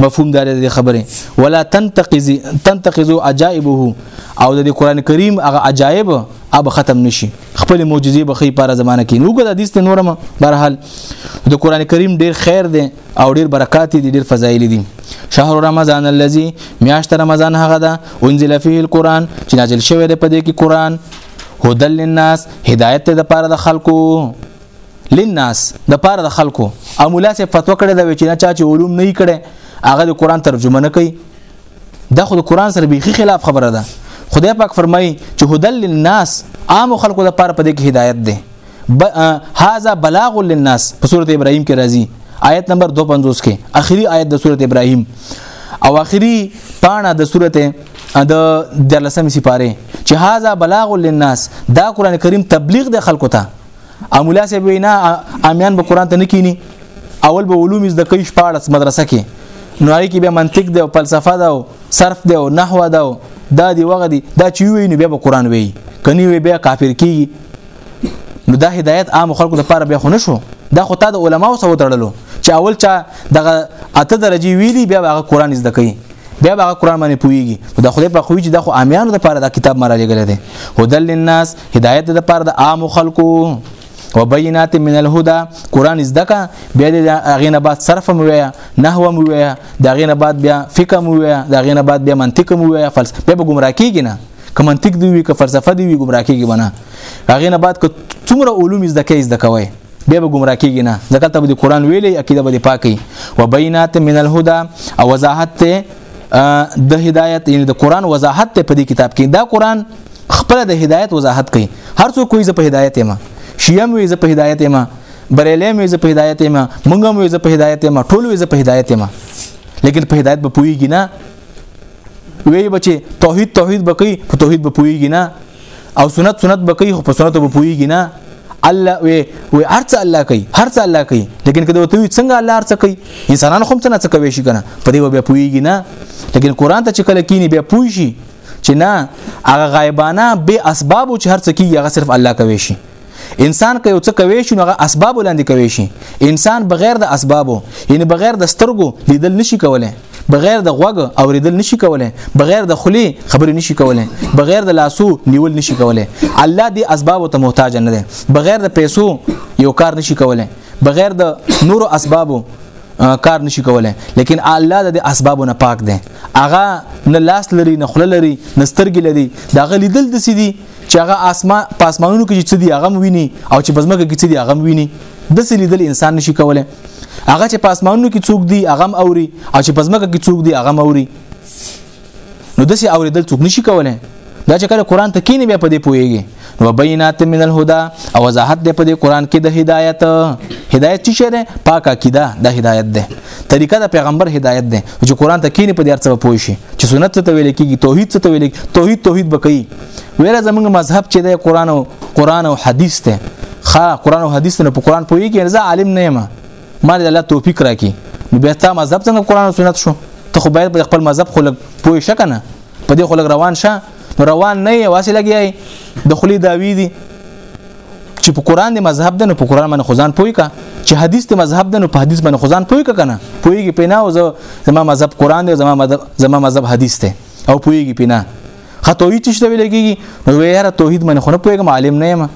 مفهوم دار دې خبره ولا تنتقز تنتقزو عجائبه او د قران کریم هغه عجائب اب ختم نشي خپل معجزې به خې پاره زمانہ کې نو ګل حدیث ته نورم برحال د قران کریم ډیر خیر دی او ډیر برکات دي ډیر فضایل دي شهر رمضان الذي میاشت رمضان هغه ده انزل فيه القران چې نازل شوی دی په دې کې قران هدل للناس هدایت ته د پاره د خلکو للناس د پاره د خلکو او مولا سي فتوا کړې دا چې نه چا چې علوم نه کړي هغه د قران ترجمه نه کوي دا خو د قران سره بيخي خلاف خبره ده خدای پاک فرمایي چې هدل للناس عام خلکو د پاره په دې کې هدایت ده هاذا بلاغ للناس په سوره ابراهيم کې راځي آیت نمبر 250 کې اخري آیت د سوره ابراهيم او اخري پاڼه د سوره د دلسم سپاره چې هاذا بلاغ للناس دا قران کریم تبلیغ د خلکو ته او مولا صاحب وینا امیان به قران ته نه کینی اول به علوم زده کوي شپارس مدرسه کې نو هغه کې به منطق دی او فلسفه ده او صرف دی او نحوه ده او دا دی وغه دی دا چې وی نو بیا به قران وی کني وی بیا کافر کیږي نو دا هدایت عام خلکو لپاره بیا خو نشو دا خو تا د علماو سره وتړلو چې اول چا دغه اته درجه ویلی بیا هغه قران زده کوي بیا به قرآن باندې پويږي دا خدای په خوې چې دا خو عامیانو لپاره دا کتاب مرا لګل دي هدل للناس هدایت لپاره د عام خلکو وبینات من الهدى قران زدکا بیا د اغینه بعد صرف مو ویا نحو مو ویا د اغینه بعد بیا فقه مو ویا د اغینه بعد بیا منطق مو ویا فلسفه به گمراه کیږي نه که منطق دی وی که فلسفه دی وی گمراه کیږي بنا اغینه بعد که څومره علوم زدکې زدکوي بیا به گمراه کیږي نه ځکه ته به قرآن ویلې عقیده به پاکي وبینات من الهدى او وضاحت ته د هدایت یعنی د قرآن وضاحت ته په دې کتاب کې دا قرآن خپل د هدایت وضاحت کوي هر څوک کوی زه په هدایت یم شیعه مې زه په هدایت یم بریلې مې زه په هدایت یم مونږ مې زه په هدایت یم ټول مې زه په هدایت یم لیکن په هدایت به پويږي نه وی بچي توحید توحید بکی په توحید به پويږي نه او سنت سنت به کوي خو په سنت به پويږي نه الله وي وي هرڅ الله کوي هرڅ الله کوي لیکن کله ته څنګه الله هرڅ کوي انسانان هم څنګه څه کوي شي کنه په دې به پويږي نه لیکن قران ته چې کله کینی به پوي شي چې نه هغه غایبانه به اسباب چې هرڅ کیږي هغه صرف الله کوي شي انسان که یو څه کوي شي نو هغه اسباب لاندې کوي شي انسان بغیر د اسبابو یعنی بغیر د سترګو لیدل نشي کولای بغیر د غوږ اوریدل نشي کولای بغیر د خلی خبرې نشي کولای بغیر د لاسو نیول نشي کولای الله دې اسباب ته محتاج نه دی بغیر د پیسو یو کار نشي کولای بغیر د نورو اسبابو کار نشي کولای لیکن الله د اسبابو نه پاک دی اغه نه لاس لري نه خله لري نه سترګې لري دا غلیدل د سې دي چې هغه اسمان په اسمانونو کې چې څه دی هغه ویني او چې په ځمکه کې څه دی هغه ویني د څه لیدل انسان نشي کولای هغه چې په اسمانونو کې څوک دی هغه اوري او چې په ځمکه کې څوک دی هغه اوري نو د څه اوریدل څوک نشي کولای دا چې کله قران ته کینې بیا په دې پويږي نو بینات من الهدى او وضاحت دې په دې قران کې د هدایت هدایت چې شری پاکه کیده د هدایت ده طریقه د پیغمبر هدایت ده چې قران ته کینې په دې ارڅه پوي شي چې سنت ته ویل کېږي توحید ته ویل توحید توحید بکې ویره زمونږ مذهب چې د قران او قران او حدیث ته خا قران او حدیث نه په قران پوهیږي نه عالم نه ما ما د الله توفیق راکې نو بیا تا مذهب څنګه قران او سنت شو ته خو باید په خپل مذهب خلک پوه شې کنه په دې خلک روان شه روان نه یې واسه لګیای د خلی داوی دي چې په قران د مذهب د نه په قران باندې خدان پوي کا چې حدیث د مذهب د نه په حدیث باندې خدان پوي کا کنه پويږي پینا او زما مذهب قران دی زما مذهب زما مذهب حدیث دی او پويږي پینا خا توحید چې څه ویل کېږي نو ویره توحید باندې خو نه پوهېږم عالم نه یم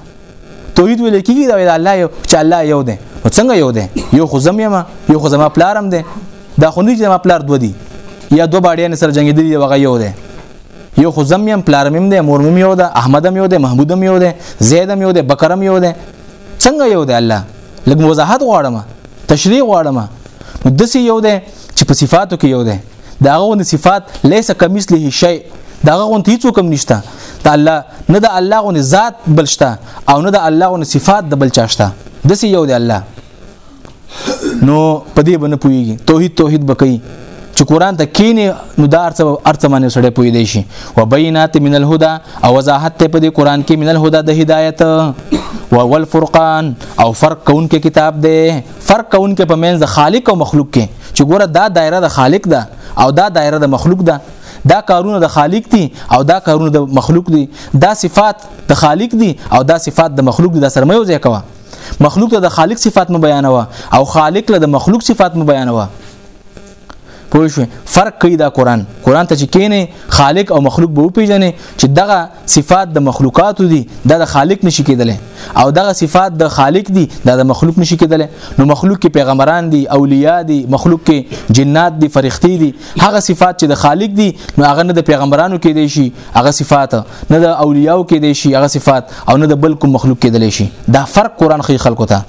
توحید ویل کېږي دا ویل الله یو چې الله یو دی نو څنګه یو دی یو خو زم یم یو خو زما پلارم دی دا خو نه چې زما پلار دوه دي یا دوه باډیان سره جنگېدلي وغه یو دی یو خو زم یم پلارم یم دی مور مم یو ده احمدم یو دی محمودم یو دی زیدم یو دی بکرم یو دی څنګه یو دی الله لږ وضاحت غواړم تشریح غواړم نو دسی یو دی چې په صفاتو کې یو دی دا غوند صفات ليس کمثله شيء دا غوند هیڅ کوم نشته د الله نه د الله غوند ذات بلشته او نه د الله غوند صفات د بلچاشته د سی یو د الله نو په دې باندې پويږي توحید توحید بکې چې قران ته کینې نو دا ارڅ ارڅ باندې سړې پوي دی شي وبینات من الهدى او وضاحت ته په دې قران کې من الهدى د هدایت او والفرقان او فرق کون کې کتاب دی فرق کون کې په منځ خالق او مخلوق کې چې ګوره دا دایره د خالق ده او دا دایره د مخلوق ده دا کارونه د خالق دي او دا کارونه د مخلوق دي دا صفات د خالق دي او دا صفات د مخلوق دي دا سره مې یو ځای کوه مخلوق ته د خالق صفات مو بیانوه او خالق له د مخلوق صفات مو بیانوه پوه شو فرق کوي دا قران قران ته چې کینې خالق او مخلوق به وپیژنې چې دغه صفات د مخلوقات دي دا د خالق نشي کېدلی او دغه صفات د خالق دي دا د مخلوق نشي کېدلی نو مخلوق کې پیغمبران دي اولیاء دي مخلوق کې جنات دي فرښتې دي هغه صفات چې د خالق دي نو هغه نه د پیغمبرانو کې دي شي هغه صفات نه د اولیاء کې دي شي هغه صفات او نه د بل کوم مخلوق کې دي شي دا فرق قران خې خلکو ته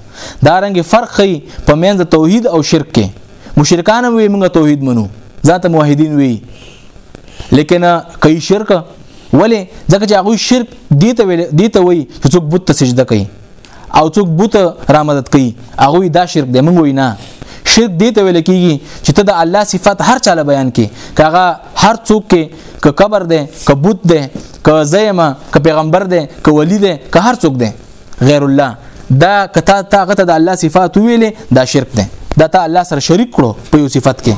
دا رنګ فرق خې په منځ توحید او شرک کې مشرکان وي موږ توحید منو ذات موحدین وي لیکن کوي شرک ولی ځکه چې هغه شرک دی ته ویل دی ته وایي چې څوک بت ته سجده کوي او څوک بت را مدد کوي هغه دا شرک دی موږ وینا شرک دی ته ویل کیږي چې ته د الله صفات هر چاله بیان کې کاغه هر څوک کې ک قبر دی ک بت دی ک زیمه ک پیغمبر دی ک ولی دی ک هر څوک دی غیر الله دا کته تا غته د الله صفات ویلې دا شرک دی دا ته الله سره شریک کړو په یو صفت کې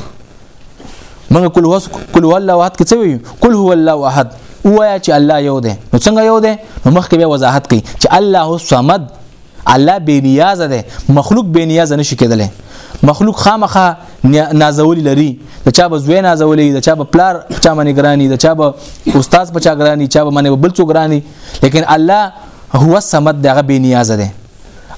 موږ کول هو کول هو الله احد کې څه وی کول هو الله احد وایا چې الله یو دی نو څنګه یو دی نو مخکې به وضاحت کړي چې الله الصمد الله بے نیاز دی مخلوق بے نیاز نشي کېدلی مخلوق خامخه نازولی لري د چا به زوی نازولی د چا به پلار چا باندې ګرانی د چا به استاد په چا ګرانی چا به باندې بل څو ګرانی لیکن الله هو الصمد دغه بے نیاز دی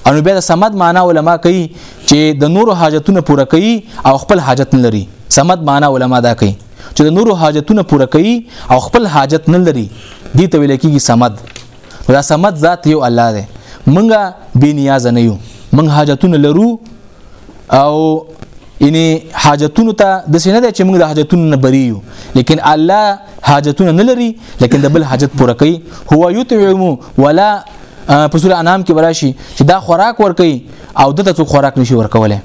انو بیا د سمد معنا علما کوي چې د نورو حاجتونه پوره کوي او خپل حاجت نه لري سمد معنا علما دا کوي چې د نورو حاجتونه پوره کوي او خپل حاجت نه لري دي ته ویل کېږي سمد دا سمد ذات یو الله دی منګه بی نیاز نه یو منګه حاجتونه لرو او یعنی حاجتونو ته د سینه د چې موږ د حاجتونو نه بری یو لیکن الله حاجتونه نه لري لیکن د بل حاجت پوره کوي هو یطعم ولا په سوره انام کې براشي چې دا خوراک ورکي او دته څوک خوراک نشي ورکوله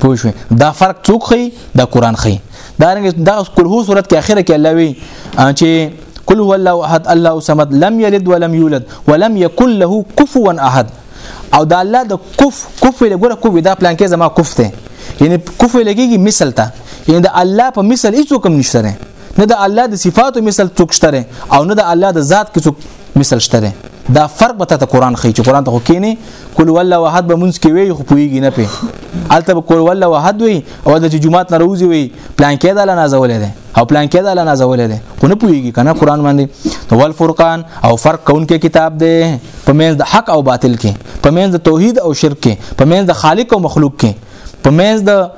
پوه شو دا فرق څوک خي دا قران خي دا رنګ دا کل هو صورت کې اخره کې الله وی چې قل هو الله احد الله الصمد لم يلد ولم يولد ولم يكن له كفوا احد او دا الله د کف کف له ګره کوی دا پلان کې زما کف ته یعنی کف لګیږي مثال ته یعنی د الله په مثال هیڅ کوم نشته نه د الله د صفاتو مثل څوک شته او نه د الله د ذات کې څوک مثل شته دا فرق به ته قران خې چې قران ته خو کینی کول ولا واحد به مونږ کې وی خو پویږي نه پی الته به کول ولا واحد وی او د جمعات ناروزي وی پلان کې دا لنا زولې ده او پلان کې دا لنا زولې ده خو نه پویږي کنه قران باندې ول فرقان او فرق کون کې کتاب ده په مینځ د حق او باطل کې په مینځ د توحید او شرک کې په مینځ د خالق او مخلوق کې په مینځ د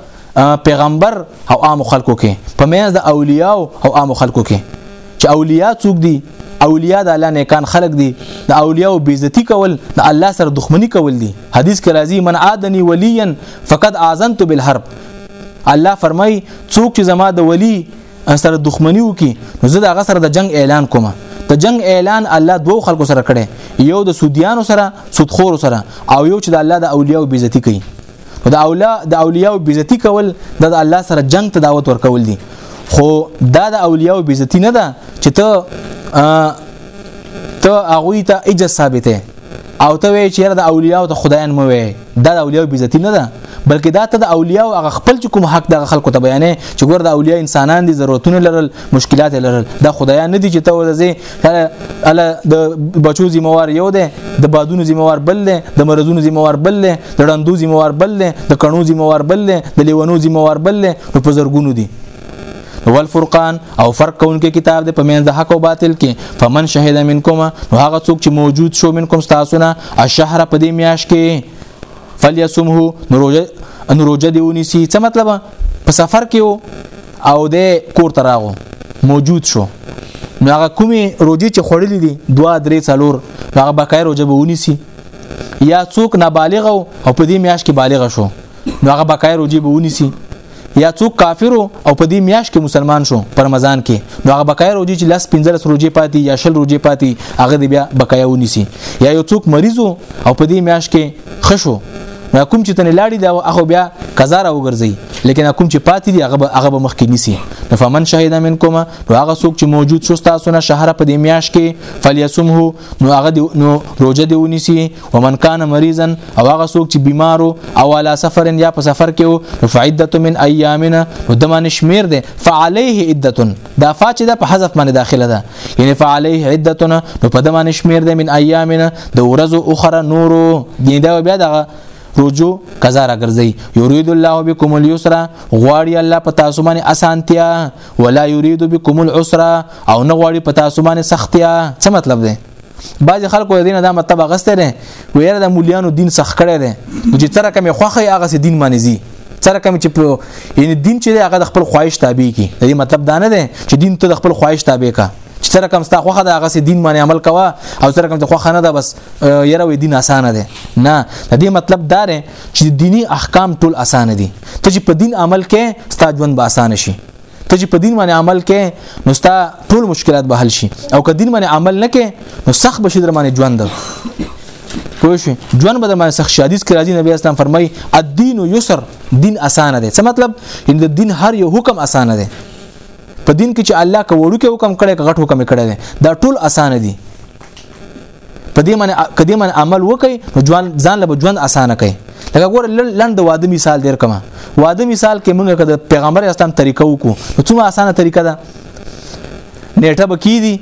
پیغمبر او عام خلکو کې په مینځ د اولیاء او عام خلکو کې چې اولیاء څوک دي اولیاء د الله نیکان خلق دي د اولیاء او بیزتی کول د الله سره دښمنی کول دي حدیث کې راځي من عادنی ولیا فقد اذنت بالحرب الله فرمای څوک چې زما د ولی سره دښمنی وکي نو زه د هغه سره د جنگ اعلان کوم د جنگ اعلان الله دوه خلکو سره کړي یو د سودیانو سره سودخور سره او یو چې د الله د اولیاء او بیزتی کوي د اولا د اولیاء بیزتی کول د الله سره جنگ ته دعوت ورکول دي خو دا د اولیاء بیزتی نه ده چې ته ته هغه ته اجازه ثابته او ته وی چې د اولیاء ته خدایان مو وی دا د اولیاء بیزتی نه ده بلکې دا ته د اولیاء هغه خپل چې کوم حق د خلکو ته بیانې چې ګور د اولیاء انسانان دي ضرورتونه لرل مشکلات لرل دا خدایان نه دي چې ته ورځې اله د بچو ذمہوار یو دی د بادونو ذمہوار بل دی د مرزونو ذمہوار بل دی د ړندو ذمہوار بل دی د کڼو ذمہوار بل دی د لیونو ذمہوار بل دی نو په زرګونو دي والفرقان او فرق کونکي کتاب د پمن د حق او باطل کې فمن شهد منکم هغه څوک چې موجود شو منکم تاسو نه الشهر په دې میاش کې فلیصمه نو روزه نو روزه دی ونیسی څه مطلب په سفر کې او د کور تراغو موجود شو نو هغه کومې روزي چې خړلې دي دوا درې څلور هغه بقای روزه به ونیسی یا څوک نابالغ او په دې میاش کې بالغ شو نو هغه بقای روزي به ونیسی یا څوک کافر او په دې میاش کې مسلمان شو په رمضان کې نو هغه بقایا روزي چې لاس 15 روزي پاتې یا شل روزي پاتې هغه دې بیا بقایا ونیسي یا یو څوک مریض او په دې میاش کې خشو نو کوم چې تنه لاړی دا هغه بیا قضا را وګرځي لیکن کوم چې پاتې دی هغه هغه به مخکې نیسي فمن شهد منکم نو هغه څوک چې موجود شو تاسو نه شهر په دې میاش کې فلیسمه نو هغه دی نو روزه دی ونیسی ومن کان مریضا او هغه څوک چې بیمارو او علا سفر یا په سفر کې وو فعدته من ایامنا نو دمن شمیر دی فعليه عدتن دا فاچ ده په حذف باندې داخله ده یعنی فعليه عدتنا نو په دمن شمیر دی من ایامنا د ورځو اخرى نورو دی دا بیا دغه رجو قضا را ګرځي یرید الله بكم اليسر غواړي الله په تاسو باندې اسانتیا ولا يريد بكم العسر او نه غواړي په تاسو باندې سختیا څه مطلب دی بعض خلکو دین دا مطلب غسته دي ویره د مولیانو دین سخت کړي دي چې تر کومه خوخه هغه سي دین باندې زی تر کومه چې په یعنی دین چې هغه د خپل خواهش تابع کی دې مطلب دا نه دی چې دین ته د خپل خواهش تابع کا چې تر کوم ستا خوخه د هغه سي دین باندې عمل کوا او تر کوم ته خوخه نه ده بس یره وې دین اسانه ده نه د دې مطلب دا چې دینی احکام ټول اسانه دي ته چې په دین عمل کې ستا ژوند به اسانه شي ته چې په دین باندې عمل کې نو ستا ټول مشکلات به حل شي او که دین باندې عمل نه کې نو سخت به شي در باندې ژوند پوه شو ژوند به د باندې سخت حدیث کې راځي نبی اسلام فرمایي الدین یسر دین اسانه دی څه مطلب ان د دین هر یو حکم اسانه دی په دین کې چې الله کوړو کې حکم کړي غټ حکم کړي دا ټول اسانه دي په دې باندې کدی باندې عمل وکي نو ځوان ځان له ژوند اسانه کوي لکه ګور لند واده مثال ډیر کما واده مثال کې موږ کده پیغمبر اسلام طریقه وکړو نو څومره اسانه طریقه ده نیټه بکی دي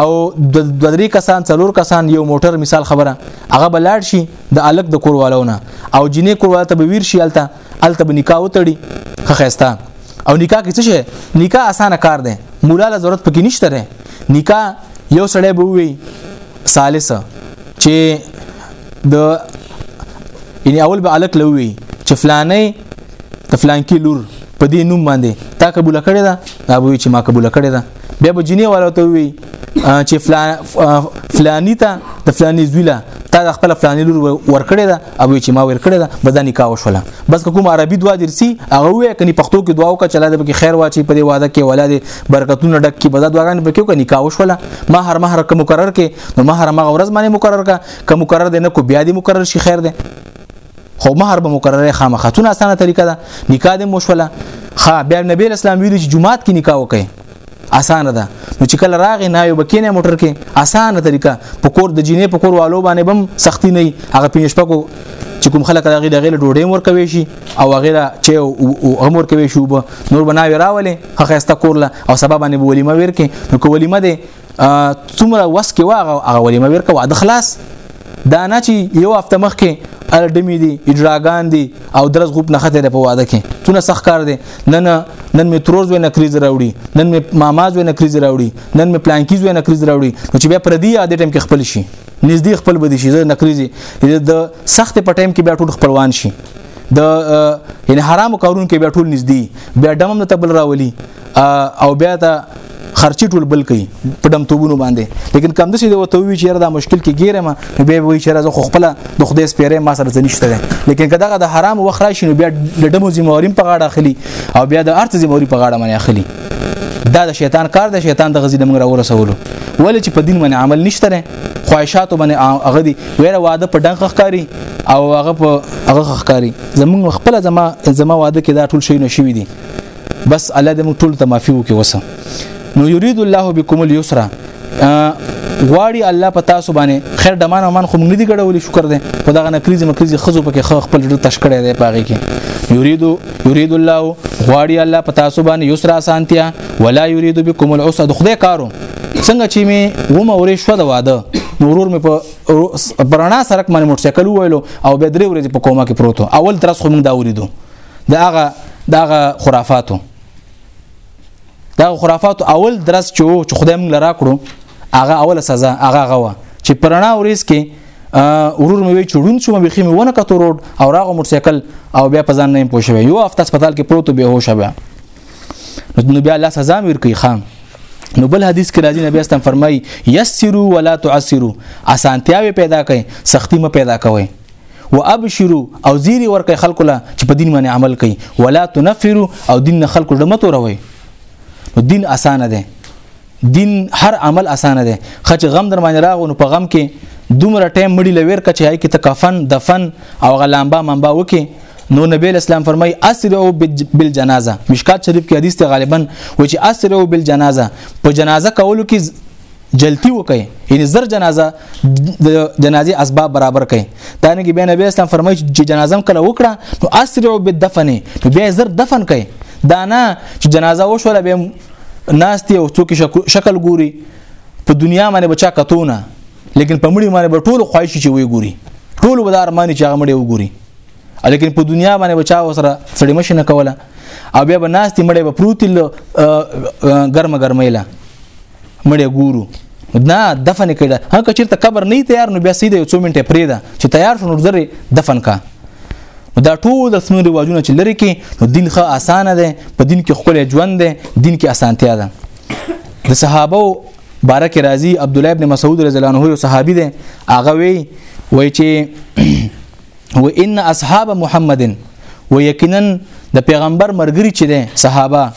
او د درې کسان څلور کسان یو موټر مثال خبره هغه بلاړ شي د الک د کوروالاونه او جنې کورواله ته به ویر شي الته الته به نکاح وتړي خخېستا او نکاح کې څه شي نکاح اسانه کار دی مولا له ضرورت پکې نشته ده نکاح یو سړی به وي ثالثه چې د یعنی اول به الک لوي چې فلانه د فلان کې لور په دې نوم باندې تا قبول کړی دا ابو چې ما قبول کړی دا بیا به جنې والو ته وي چې فلان فلانی ته د فلانی زویلا تا د خپل فلانی لور ورکړی دا او چې ما ورکړی دا بس د نکاح وشوله بس کوم عربي دوا درسي هغه وې کني پښتو کې دعا وکړه چې الله دې پکې خیر واچي په دې واده کې ولاد برکتونه ډک کې بدا دعاګان پکې وکړه نکاح وشوله ما هر مہر کوم مقرر کې نو مہر ما ورځ باندې مقرر کا کوم مقرر دې نه کو بیا دې مقرر شي خیر دې خو مہر به مقرره خامخاتون اسانه طریقه ده نکاح دې مشوله خا بیا نبی اسلام ویلي چې جمعات کې نکاح وکړي اسانه ده نو چې کله راغې نه یو بکینه موټر کې اسانه طریقه په کور د جینې په کور والو باندې بم سختی نه هغه پینش پکو چې کوم خلک دغه دغه ډوډۍ مور کوي شي او هغه چې عمر کوي شو به نور بناوي راولې هغه است کورله او سبب باندې ولیمه ورکې نو کو ولیمه دې څومره وس کې واغه هغه ولې مې ورکه وعده خلاص دا نه چې یو هفته مخکې الډمی دي اجراګان دي او درس غوپ نه خته په واده کې څونه سخت کار دي نه نه نن می تروز و نه کریز راوړي نن می ماماز و نه کریز راوړي نن می پلانکیز و نه کریز راوړي نو چې بیا پر دې یاد ټیم کې خپل شي نږدې خپل بدی شي زه نکریزي د سخت په ټیم کې بیا ټول خپلوان شي د یعنی حرام کارون کې بیا ټول نږدې بیا دمم ته بل راولي او بیا ته خرچي ټول بل کوي په دم توبونو باندې لیکن کم دسي د وتوي چې دا مشکل کې ګیره ما به وي چې راز خو خپل د خدای سپیره ما سره نشته لیکن کداغه د حرام وخت راشي نو بیا د دمو زموریم په غاړه اخلي او بیا د ارت زموري په غاړه باندې اخلي دا د شیطان کار د شیطان د غزي د موږ راورسولو ولې چې په دین باندې عمل نشته خواهشاتو باندې هغه دی ویره واده په ډنګ ښکاری او هغه په هغه ښکاری زمون خپل زما زما واده کې دا ټول شي نشوي دي بس الله دې موږ ټول ته معافي وکړي وسه نو یرید الله بكم اليسر غواړي الله په تاسو باندې خیر دمان او من خو موږ نه دی ګړولې شکر دې په دغه نکریز مکریز خزو پکې خپل ډېر تشکړې دی پاږي کې یرید یرید الله غواړي الله په تاسو باندې یسر اسانتیا ولا یرید بكم العسر خدای کارو څنګه چې می و مورې شو د واده نورور می په پرانا سرک باندې موټر سایکل ویلو او به درې ورځې په کومه کې پروت اول ترس خو موږ دا ولیدو دا هغه دا هغه خرافاتو دا خرافات اول درس چې چې خدای موږ لرا کړو هغه اوله سزا هغه غوا چې پرانا ورځ کې ورور مې وی چړون شو مې خېمه ونه کتو روډ او راغو موټر سایکل او بیا په ځان نه پوښوي یو هفته هسپتال کې پروت به هوښه بیا نو بیا الله سزا مې ورکوي خام نو بل حدیث کې راځي نبی استم فرمایي یسرو ولا تعسرو اسانتیاوي پیدا کړئ سختی م پیدا کوئ وابشروا او زیری ورکه خلکو لا چې په دین باندې عمل کوي ولا تنفروا او دین خلکو ډمتو روي نو دین اسانه ده دین هر عمل اسانه دی خچ غم در باندې راغو نو په غم کې دومره ټیم مړی لویر کچ هاي کې تکفن دفن او غلامبا منبا وکي نو نبی اسلام فرمای اسرعوا بالجنازه مشکات شریف کې حدیث ته غالبا و چې اسرعوا بالجنازه په جنازه کولو کې جلتی وکي یعنی زر جنازه د جنازي اسباب برابر کړي دا نه کې بیا نبی اسلام فرمایي چې جنازه کله وکړه نو اسرعوا بالدفن نو بیا زر دفن کړي دا نه چې جنازه وشوله به ناست یو څوک شکل ګوري په دنیا باندې بچا کتونه لیکن په مړی باندې به ټول خواهش چې وی ګوري ټول ودار مانی چې هغه مړی وګوري لیکن په دنیا باندې بچا وسره سړی مشه نه کوله او بیا به ناست مړی به پروت ګرمه ګرمه اله مړی ګورو نه دفن کړه هغه کچیر ته قبر نه تیار نو بیا سید یو څو منټه پرې ده چې تیار شونه زری دفن کا دا ټول رسمي رواجونه چې لري کې نو دین ښه اسانه ده په دین کې خپل ژوند ده دین کې اسانتیا ده د صحابه بارک رازی عبد الله ابن مسعود رضی الله عنه صحابي ده هغه وی وای چې و ان اصحاب محمد و یقینا د پیغمبر مرګري چې ده صحابه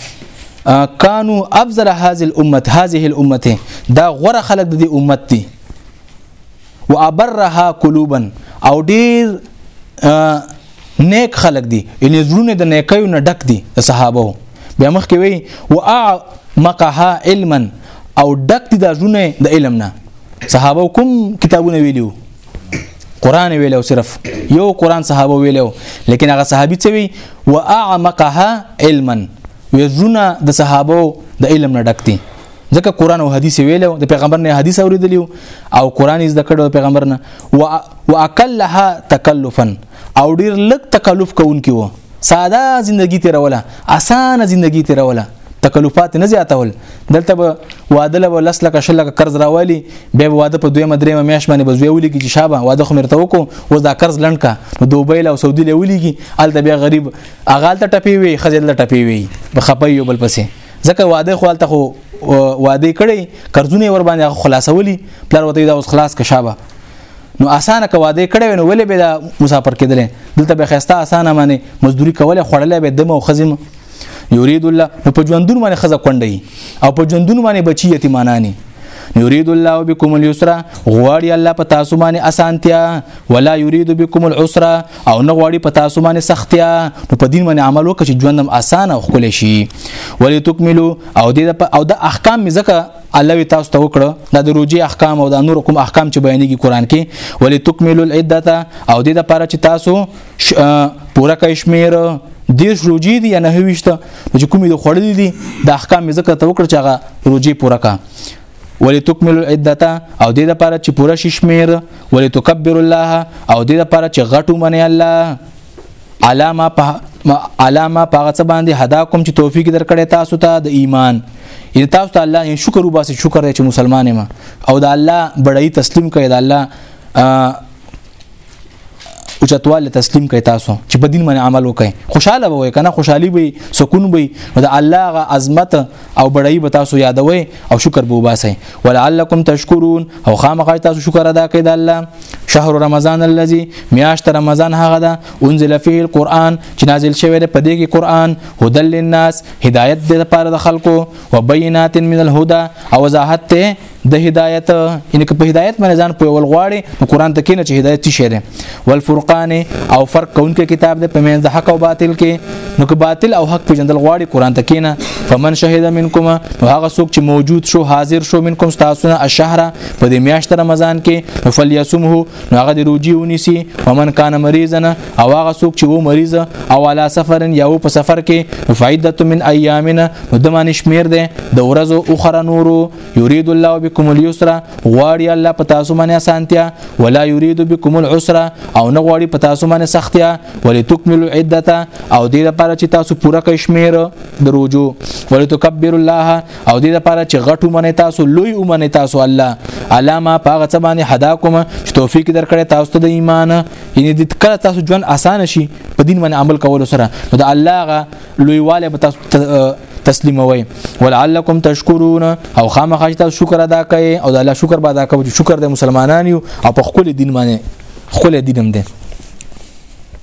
کانو افضل هذه الامه هذه الامه دا غره خلق د دې امت دي وابرها قلوبا او ډیر نیک خلق دي ان زړونه د نیکیو نه ډک دي د صحابه بیا مخ کې وی واعمقها علما او ډک دي د زړونه د علم نه صحابه کوم کتابونه ویلو قران ویلو صرف یو قران صحابه ویلو لیکن هغه صحابي څه وی واعمقها علما وزونه د صحابه د علم نه ډک دي ځکه قران او حديث ویلو د پیغمبر نه حديث اوریدلی او قران یې ذکر د پیغمبر نه واقلها تکلفا او ډیر لږ تکلف کوونکی وو ساده زندگی تیروله اسانه زندگی تیروله تکلفات نه زیاتول دلته به واده له لس لکه شل لکه قرض راوالي بیا به واده په دویمه دریمه میاشت باندې بزوی ولي چې شابه واده خو مرته وکړو اوس دا قرض لنډکا نو دوبۍ له سعودي له وليږي ال بیا غریب اغال ته ټپي وي خزل ته ټپي وي په خپي یو بل پسې ځکه واده خو الته خو واده کړي قرضونه ور باندې خلاصولي پلار وته دا اوس خلاص کښابه نو اسانه که واده کړی وي نو ولې به دا مسافر کېدلې دلته به خسته اسانه معنی مزدوري کوله خړلې به دمه او خزم یرید الله نو په ژوندون باندې خزه کونډي او په ژوندون باندې بچی یتیمانانی یرید الله بكم اليسر غواړي الله په تاسو باندې اسانتیا ولا یرید بكم العسر او نه غواړي په تاسو باندې سختیا نو په دین باندې عمل وکړي ژوندم اسانه او خپل شي ولې تکملو او د او د احکام مزکه الله وی تاسو ته وکړه دا د روجي احکام او د نور کوم احکام چې بیانېږي قران کې ولې تکملوا العده او د لپاره چې تاسو پوره کای شمیر دیش روجي دي نه هوښته چې کومې د خړل دي د احکام ذکر ته وکړه چې هغه روجي پوره کا ولې تکمل العده او د لپاره چې پوره شمیر ولې تکبر الله او د لپاره چې غټو منی الله علامه په علامه پاغه څه باندې هدا کوم چې توفیق درکړې تاسو ته د ایمان یعنی تاسو ته الله شکر وباسي شکر دی چې مسلمان ما او د الله بړی تسلیم کړي د الله او چتواله تسلیم کړي تاسو چې په دین باندې عمل وکړي خوشاله وي کنه خوشحالي وي سکون وي د الله غ عظمت او بړای به تاسو یادوي او شکر به وباسي ولعلکم تشکرون او خامخا تاسو شکر ادا کړئ د الله شهر رمضان الذي میاشت رمضان هغه ده انزل فيه القرآن چې نازل شوی دی په دې کې قرآن هدل للناس هدایت دی لپاره د خلکو وبینات من الهدى او وضاحت ته د هدایت ان که په هدایت باندې ځان په ول غواړي نو قران ته کې نه چې هدایت شي دی والفرقان او فرق کونکي کتاب دی په منځ د حق او باطل کې نو که باطل او حق په جندل غواړي قران ته کې نه فمن شهد منکم نو هغه څوک چې موجود شو حاضر شو منکم تاسو نه الشهر په دې میاشت رمضان کې نو فلیسمه نو هغه د روجي ونیسي ومن کان مریضنه او هغه څوک چې وو مریض او علا سفرن یا په سفر کې فائدته من ایامنا نو د معنی شمیر دی د ورځو اخرى نورو یرید الله بكم اليسر غواړي الله په تاسو باندې اسانتیا ولا یرید بكم العسر او نه غواړي په تاسو باندې سختیا ولتکملوا العده او دې لپاره چې تاسو پوره کشمیر دروجو ولتکبر الله او دې لپاره چې غټو منې تاسو لوی ومنې تاسو الله علامه پاغه څه باندې حدا کوم چې توفیق درکړي تاسو ته د ایمان یعنی د کله تاسو ژوند اسانه شي په دین باندې عمل کول سره د الله غ لویواله به تاسو تسلیموي ولعلکم تشکرون او خامخا تاسو شکر ادا کړئ او د الله شکر به ادا کوئ چې شکر د مسلمانانو او په خپل دین باندې خپل دینم دي